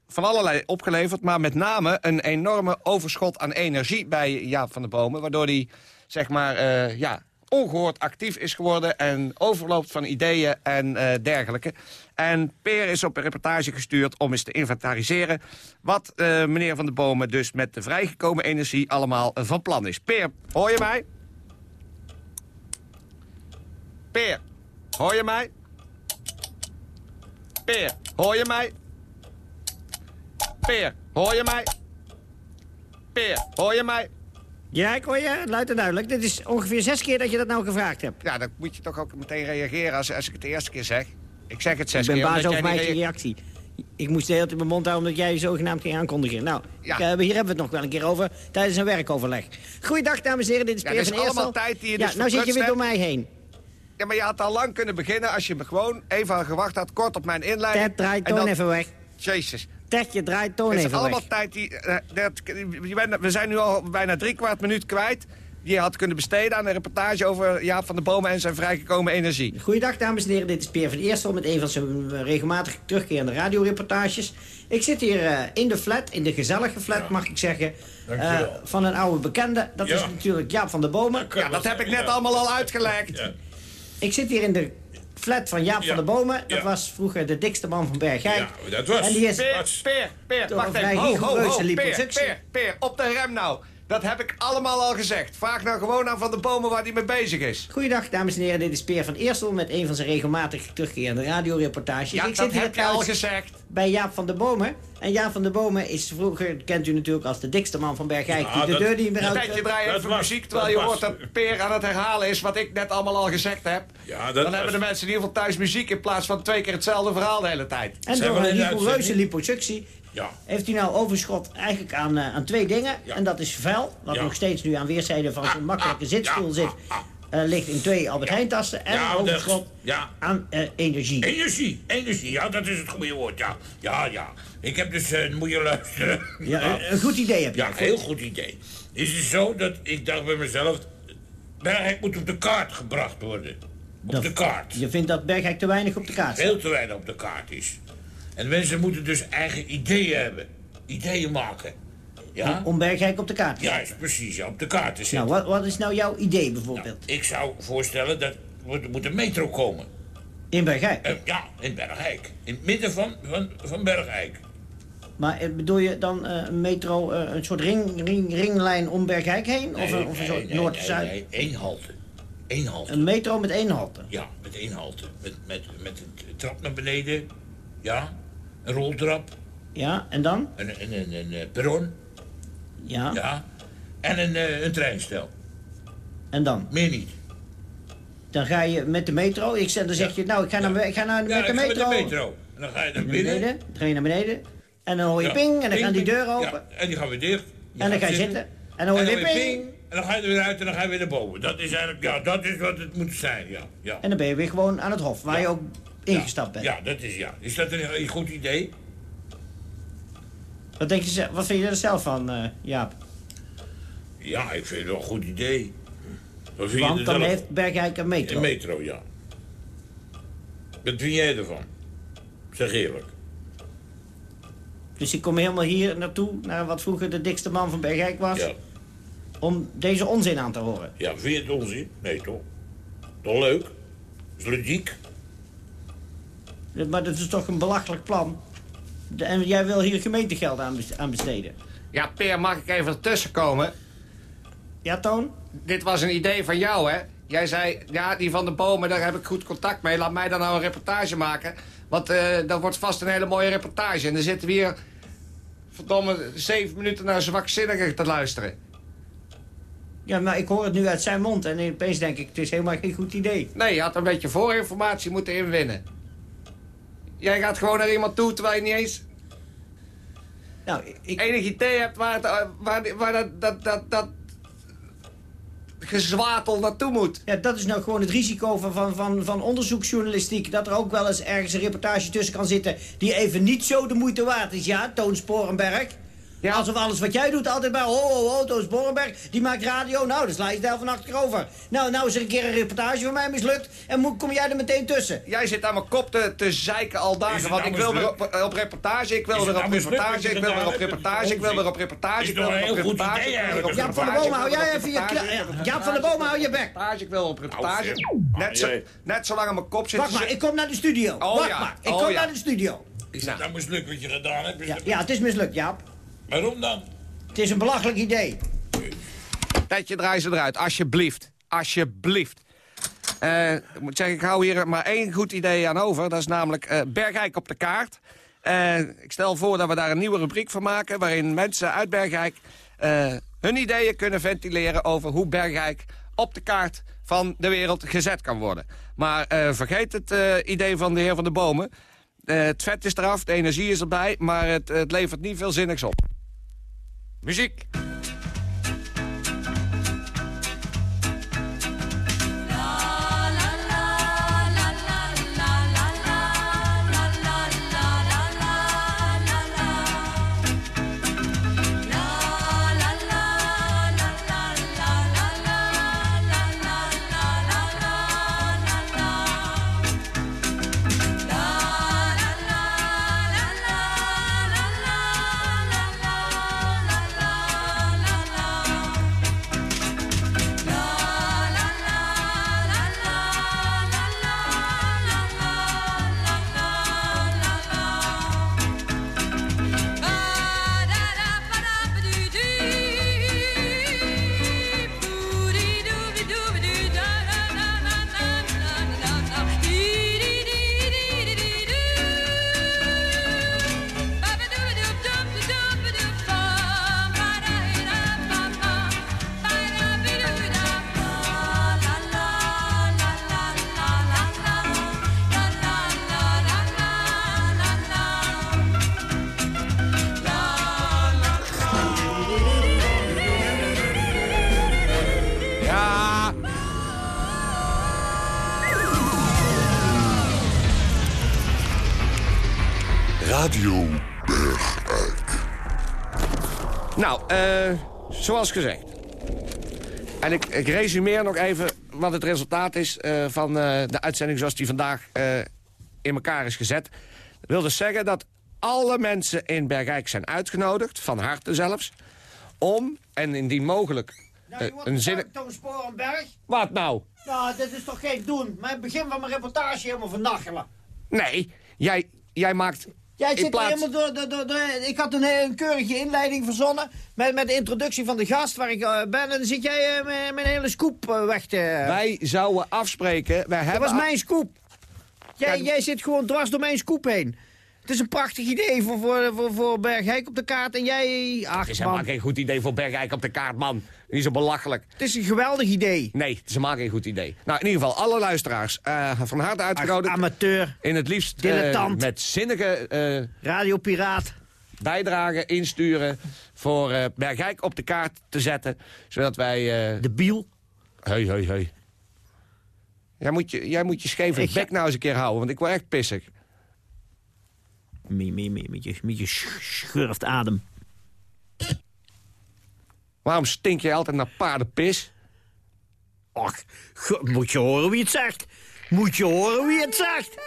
van allerlei opgeleverd, maar met name een enorme overschot aan energie bij Jaap van der Bomen. Waardoor hij, zeg maar, eh, ja, ongehoord actief is geworden en overloopt van ideeën en eh, dergelijke. En Peer is op een reportage gestuurd om eens te inventariseren... wat eh, meneer Van der Bomen dus met de vrijgekomen energie allemaal van plan is. Peer, hoor je mij? Peer, hoor je mij? Peer, hoor je mij? Peer, hoor je mij? Peer, hoor je mij? Ja, ik hoor je, luid en duidelijk. Dit is ongeveer zes keer dat je dat nou gevraagd hebt. Ja, dan moet je toch ook meteen reageren als, als ik het de eerste keer zeg. Ik zeg het zes ik ben keer. baas over mijn rea- reactie. Ik moest de hele tijd mijn mond houden omdat jij je zogenaamd ging aankondigen. Nou, Ja. ik, eh, hier hebben we het nog wel een keer over tijdens een werkoverleg. Goeiedag, dames en heren. Dit is Ja, Peer is van allemaal tijd die je Ja, dus nou zit je weer door mij heen. Ja, maar je had al lang kunnen beginnen als je me gewoon even gewacht had, kort op mijn inleiding. Ted, draai En toon dan- even weg. Jezus. Tedje, draai toon Het is even allemaal weg. tijd die... eh, dat, je bent- we zijn nu al bijna drie kwart minuut kwijt. Die je had kunnen besteden aan een reportage over Jaap van der Bomen en zijn vrijgekomen energie. Goeiedag, dames en heren. Dit is Peer van Eersel met een van zijn regelmatig terugkerende radioreportages. Ik zit hier eh, in de flat, in de gezellige flat, mag ik zeggen. Dankjewel. eh, van een oude bekende. Dat Ja. is natuurlijk Jaap van der Bomen. Ja, dat heb ik net allemaal al uitgelegd. Ik zit hier in de flat van Jaap Ja. van der Bomen. Dat Ja. was vroeger de dikste man van Bergijk. Ja, dat was. En die is... Peer, Peer, Peer, wacht even. Ho, ho, ho, Peer. Peer, Peer, op de rem nou. Dat heb ik allemaal al gezegd. Vraag nou gewoon aan Van der Bomen waar hij mee bezig is. Goeiedag, dames en heren. Dit is Peer van Eersel met een van zijn regelmatig terugkerende radioreportages. Ja, ik dat zit hier heb je al gezegd. bij Jaap van der Bomen. En Jaap van der Bomen is vroeger, kent u natuurlijk als de dikste man van Bergijk. Ja, die de deur die meer uit... Tijdje draaien even was- muziek terwijl je was- hoort dat Peer aan het herhalen is wat ik net allemaal al gezegd heb. Ja, dat Dan was- hebben de mensen in ieder geval thuis muziek in plaats van twee keer hetzelfde verhaal de hele tijd. En Zijn door een de uitzending? liposuctie Ja. heeft hij nou overschot eigenlijk aan, eh, aan twee dingen. Ja. En dat is vuil, wat Ja. nog steeds nu aan weerszijden van zijn makkelijke ah, zitstoel zit. ah, ah. eh, ligt in twee Albert Heijn tassen. En een overschot ja. aan eh, energie. Energie, energie, ja, dat is het goede woord, ja. Ja, ja. Ik heb dus, moet je luisteren. Ja, een- een goed idee heb je. Ja, heel goed idee. Is het zo dat ik dacht bij mezelf... Bergijk moet op de kaart gebracht worden. Op Dat- de kaart. Je vindt dat Bergijk te weinig op de kaart staat. Veel te weinig op de kaart is. En mensen moeten dus eigen ideeën hebben. Ideeën maken. Ja? Om Bergijk op de kaart te zetten. Juist, precies, ja, op de kaart te zetten. Nou, wat, wat is nou jouw idee bijvoorbeeld? Ik zou voorstellen dat er moet een metro komen. In Bergijk? Eh, ja, in Bergijk. In het midden van, van, van Bergijk. Maar eh, bedoel je dan eh, een metro, een soort ring, ring, ringlijn om Bergijk heen? of, een, of een soort noord-zuid? Nee, één halte. Eén halte. Een metro met één halte? Ja, met één halte. Met, met, met een trap naar beneden. Ja, een roltrap. Ja, en dan? Een, een, een, een, eh, perron. Ja. Ja. En een, eh, een treinstel. En dan? Meer niet. Dan ga je met de metro. Ik zeg, dan zeg je, nou, ik ga, naar, ik ga naar, Ja, met de ik ga met metro. de metro. En dan ga je naar binnen. beneden. Dan ga je naar beneden. En dan hoor je Ja, ping, en dan ping, gaan die deuren open. Ja, en die gaan weer dicht. En dan ga je zitten. En dan hoor je weer ping. En dan ga je er weer uit en dan ga je weer naar boven. Dat is eigenlijk, ja, dat is wat het moet zijn, ja. ja. En dan ben je weer gewoon aan het hof, waar je ook ingestapt bent. Ja, dat is ja. Is dat een, een goed idee? Wat, denk je, wat vind je er zelf van, eh, Jaap? Ja, ik vind het wel een goed idee. Wat vind Want dan zelf- heeft Bergijk een metro. Een metro, ja. Wat vind jij ervan? Zeg eerlijk. Dus ik kom helemaal hier naartoe, naar wat vroeger de dikste man van Bergijk was... Ja. om deze onzin aan te horen. Ja, vind je het onzin? Nee, toch? Toch leuk? Is logiek? Maar dat is toch een belachelijk plan? De- en jij wil hier gemeentegeld aan aan besteden. Ja, Peer, mag ik even tussenkomen? Ja, Toon? Dit was een idee van jou, hè? Jij zei, ja, die van de bomen, daar heb ik goed contact mee. Laat mij dan nou een reportage maken. Want eh, dat wordt vast een hele mooie reportage. En dan zitten we hier, verdomme, zeven minuten naar zwakzinnigen te luisteren. Ja, maar ik hoor het nu uit zijn mond en opeens denk ik, het is helemaal geen goed idee. Nee, je had een beetje voorinformatie moeten inwinnen. Jij gaat gewoon naar iemand toe, terwijl je niet eens... Nou, ik... enig idee hebt waar, het, eh, waar, waar dat, dat, dat, dat gezwatel naartoe moet. Ja, dat is nou gewoon het risico van, van, van, van onderzoeksjournalistiek. Dat er ook wel eens ergens een reportage tussen kan zitten... die even niet zo de moeite waard is. Ja, Toon Sporenberg. Ja. Alsof alles wat jij doet altijd bij... Ho, ho, ho, Toon Sporenberg, die maakt radio. Nou, dan sla je het van achterover. Nou, nou is er een keer een reportage van mij mislukt... en moet, kom jij er meteen tussen. Jij zit aan mijn kop te, te zeiken al dagen. Want nou ik wil weer mislukt? op, op reportage, ik wil weer op nou mislukt reportage, ik wil weer op reportage, ik wil weer op reportage, ik wil weer op reportage. ik wil weer op eigenlijk. Jaap van der reportage, Boom, hou jij op even je... reportage, op Jaap van der Boom, hou je bek. reportage, Ik wil op reportage. Oh, Net, zo, net zolang aan mijn kop zit. Wacht maar, ik kom naar de studio. Oh, Wacht ja. maar, ik Oh, kom ja. naar de studio. Is het nou mislukt wat je gedaan hebt? Is Ja, het- ja, het is mislukt, Jaap. Waarom dan? Het is een belachelijk idee. Tetje, draai ze eruit. Alsjeblieft. Alsjeblieft. Eh, ik moet zeggen, ik hou hier maar één goed idee aan over. Dat is namelijk eh Bergijk op de kaart. Eh, ik stel voor dat we daar een nieuwe rubriek van maken... waarin mensen uit Bergijk eh, hun ideeën kunnen ventileren... over hoe Bergijk op de kaart van de wereld gezet kan worden. Maar eh, vergeet het eh, idee van de heer Van de Bomen. Eh, het vet is eraf, de energie is erbij... maar het, het levert niet veel zinnigs op. Muziek. Radio Nou, eh, zoals gezegd. En ik, ik resumeer nog even wat het resultaat is eh, van eh, de uitzending zoals die vandaag eh, in elkaar is gezet. Dat wil dus zeggen dat alle mensen in Bergijk zijn uitgenodigd, van harte zelfs, om, en indien mogelijk, Nou, een zin... Toon Sporenberg. Wat nou? Nou, dit is toch geen doen. Mijn begin van mijn reportage helemaal vernachelen. Nee, jij, jij maakt... Jij in zit plaats- helemaal door, door, door, door- Ik had een, eh, een keurige inleiding verzonnen. Met, met de introductie van de gast waar ik eh, ben. En dan zit jij eh, mijn hele scoop weg te... Wij zouden afspreken... Wij Dat hebben was af- mijn scoop. Jij, jij zit gewoon dwars door mijn scoop heen. Het is een prachtig idee voor, voor, voor, voor Bergijk op de kaart. En jij... Ach, Het is helemaal geen goed idee voor Bergijk op de kaart, man. Niet zo belachelijk. Het is een geweldig idee. Nee, het is helemaal geen goed idee. Nou, in ieder geval, alle luisteraars eh, van harte uitgenodigd. amateur. In het liefst Dilettant. met zinnige eh, Radiopiraat. bijdragen insturen... voor Bergijk op de kaart te zetten. Zodat wij... De biel. Hei, hei, hei. Jij moet je, jij moet je scheve bek nou eens een keer houden, want ik word echt pissig. Met, met, met, met je, met je sch- schurft adem. Waarom stink je altijd naar paardenpis? Och, moet je horen wie het zegt. Moet je horen wie het zegt.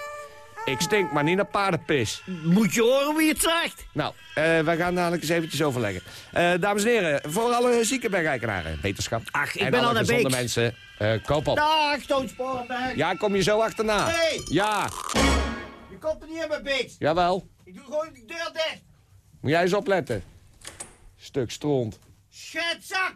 Ik stink, maar niet naar paardenpis. Moet je horen wie het zegt. Nou, eh wij gaan dadelijk eens eventjes overleggen. Eh, dames en heren, voor alle zieke bergrijkenaren, wetenschap. Ach, ik en ben alle al naar gezonde Beeks. mensen, eh, koop op. Dag, Toon Sporenberg. Ja, kom je zo achterna. Hey. Ja, Je komt er niet in met Beeks. jawel. Ik doe gewoon de deur dicht. Moet jij eens opletten. Stuk stront. Schetzak.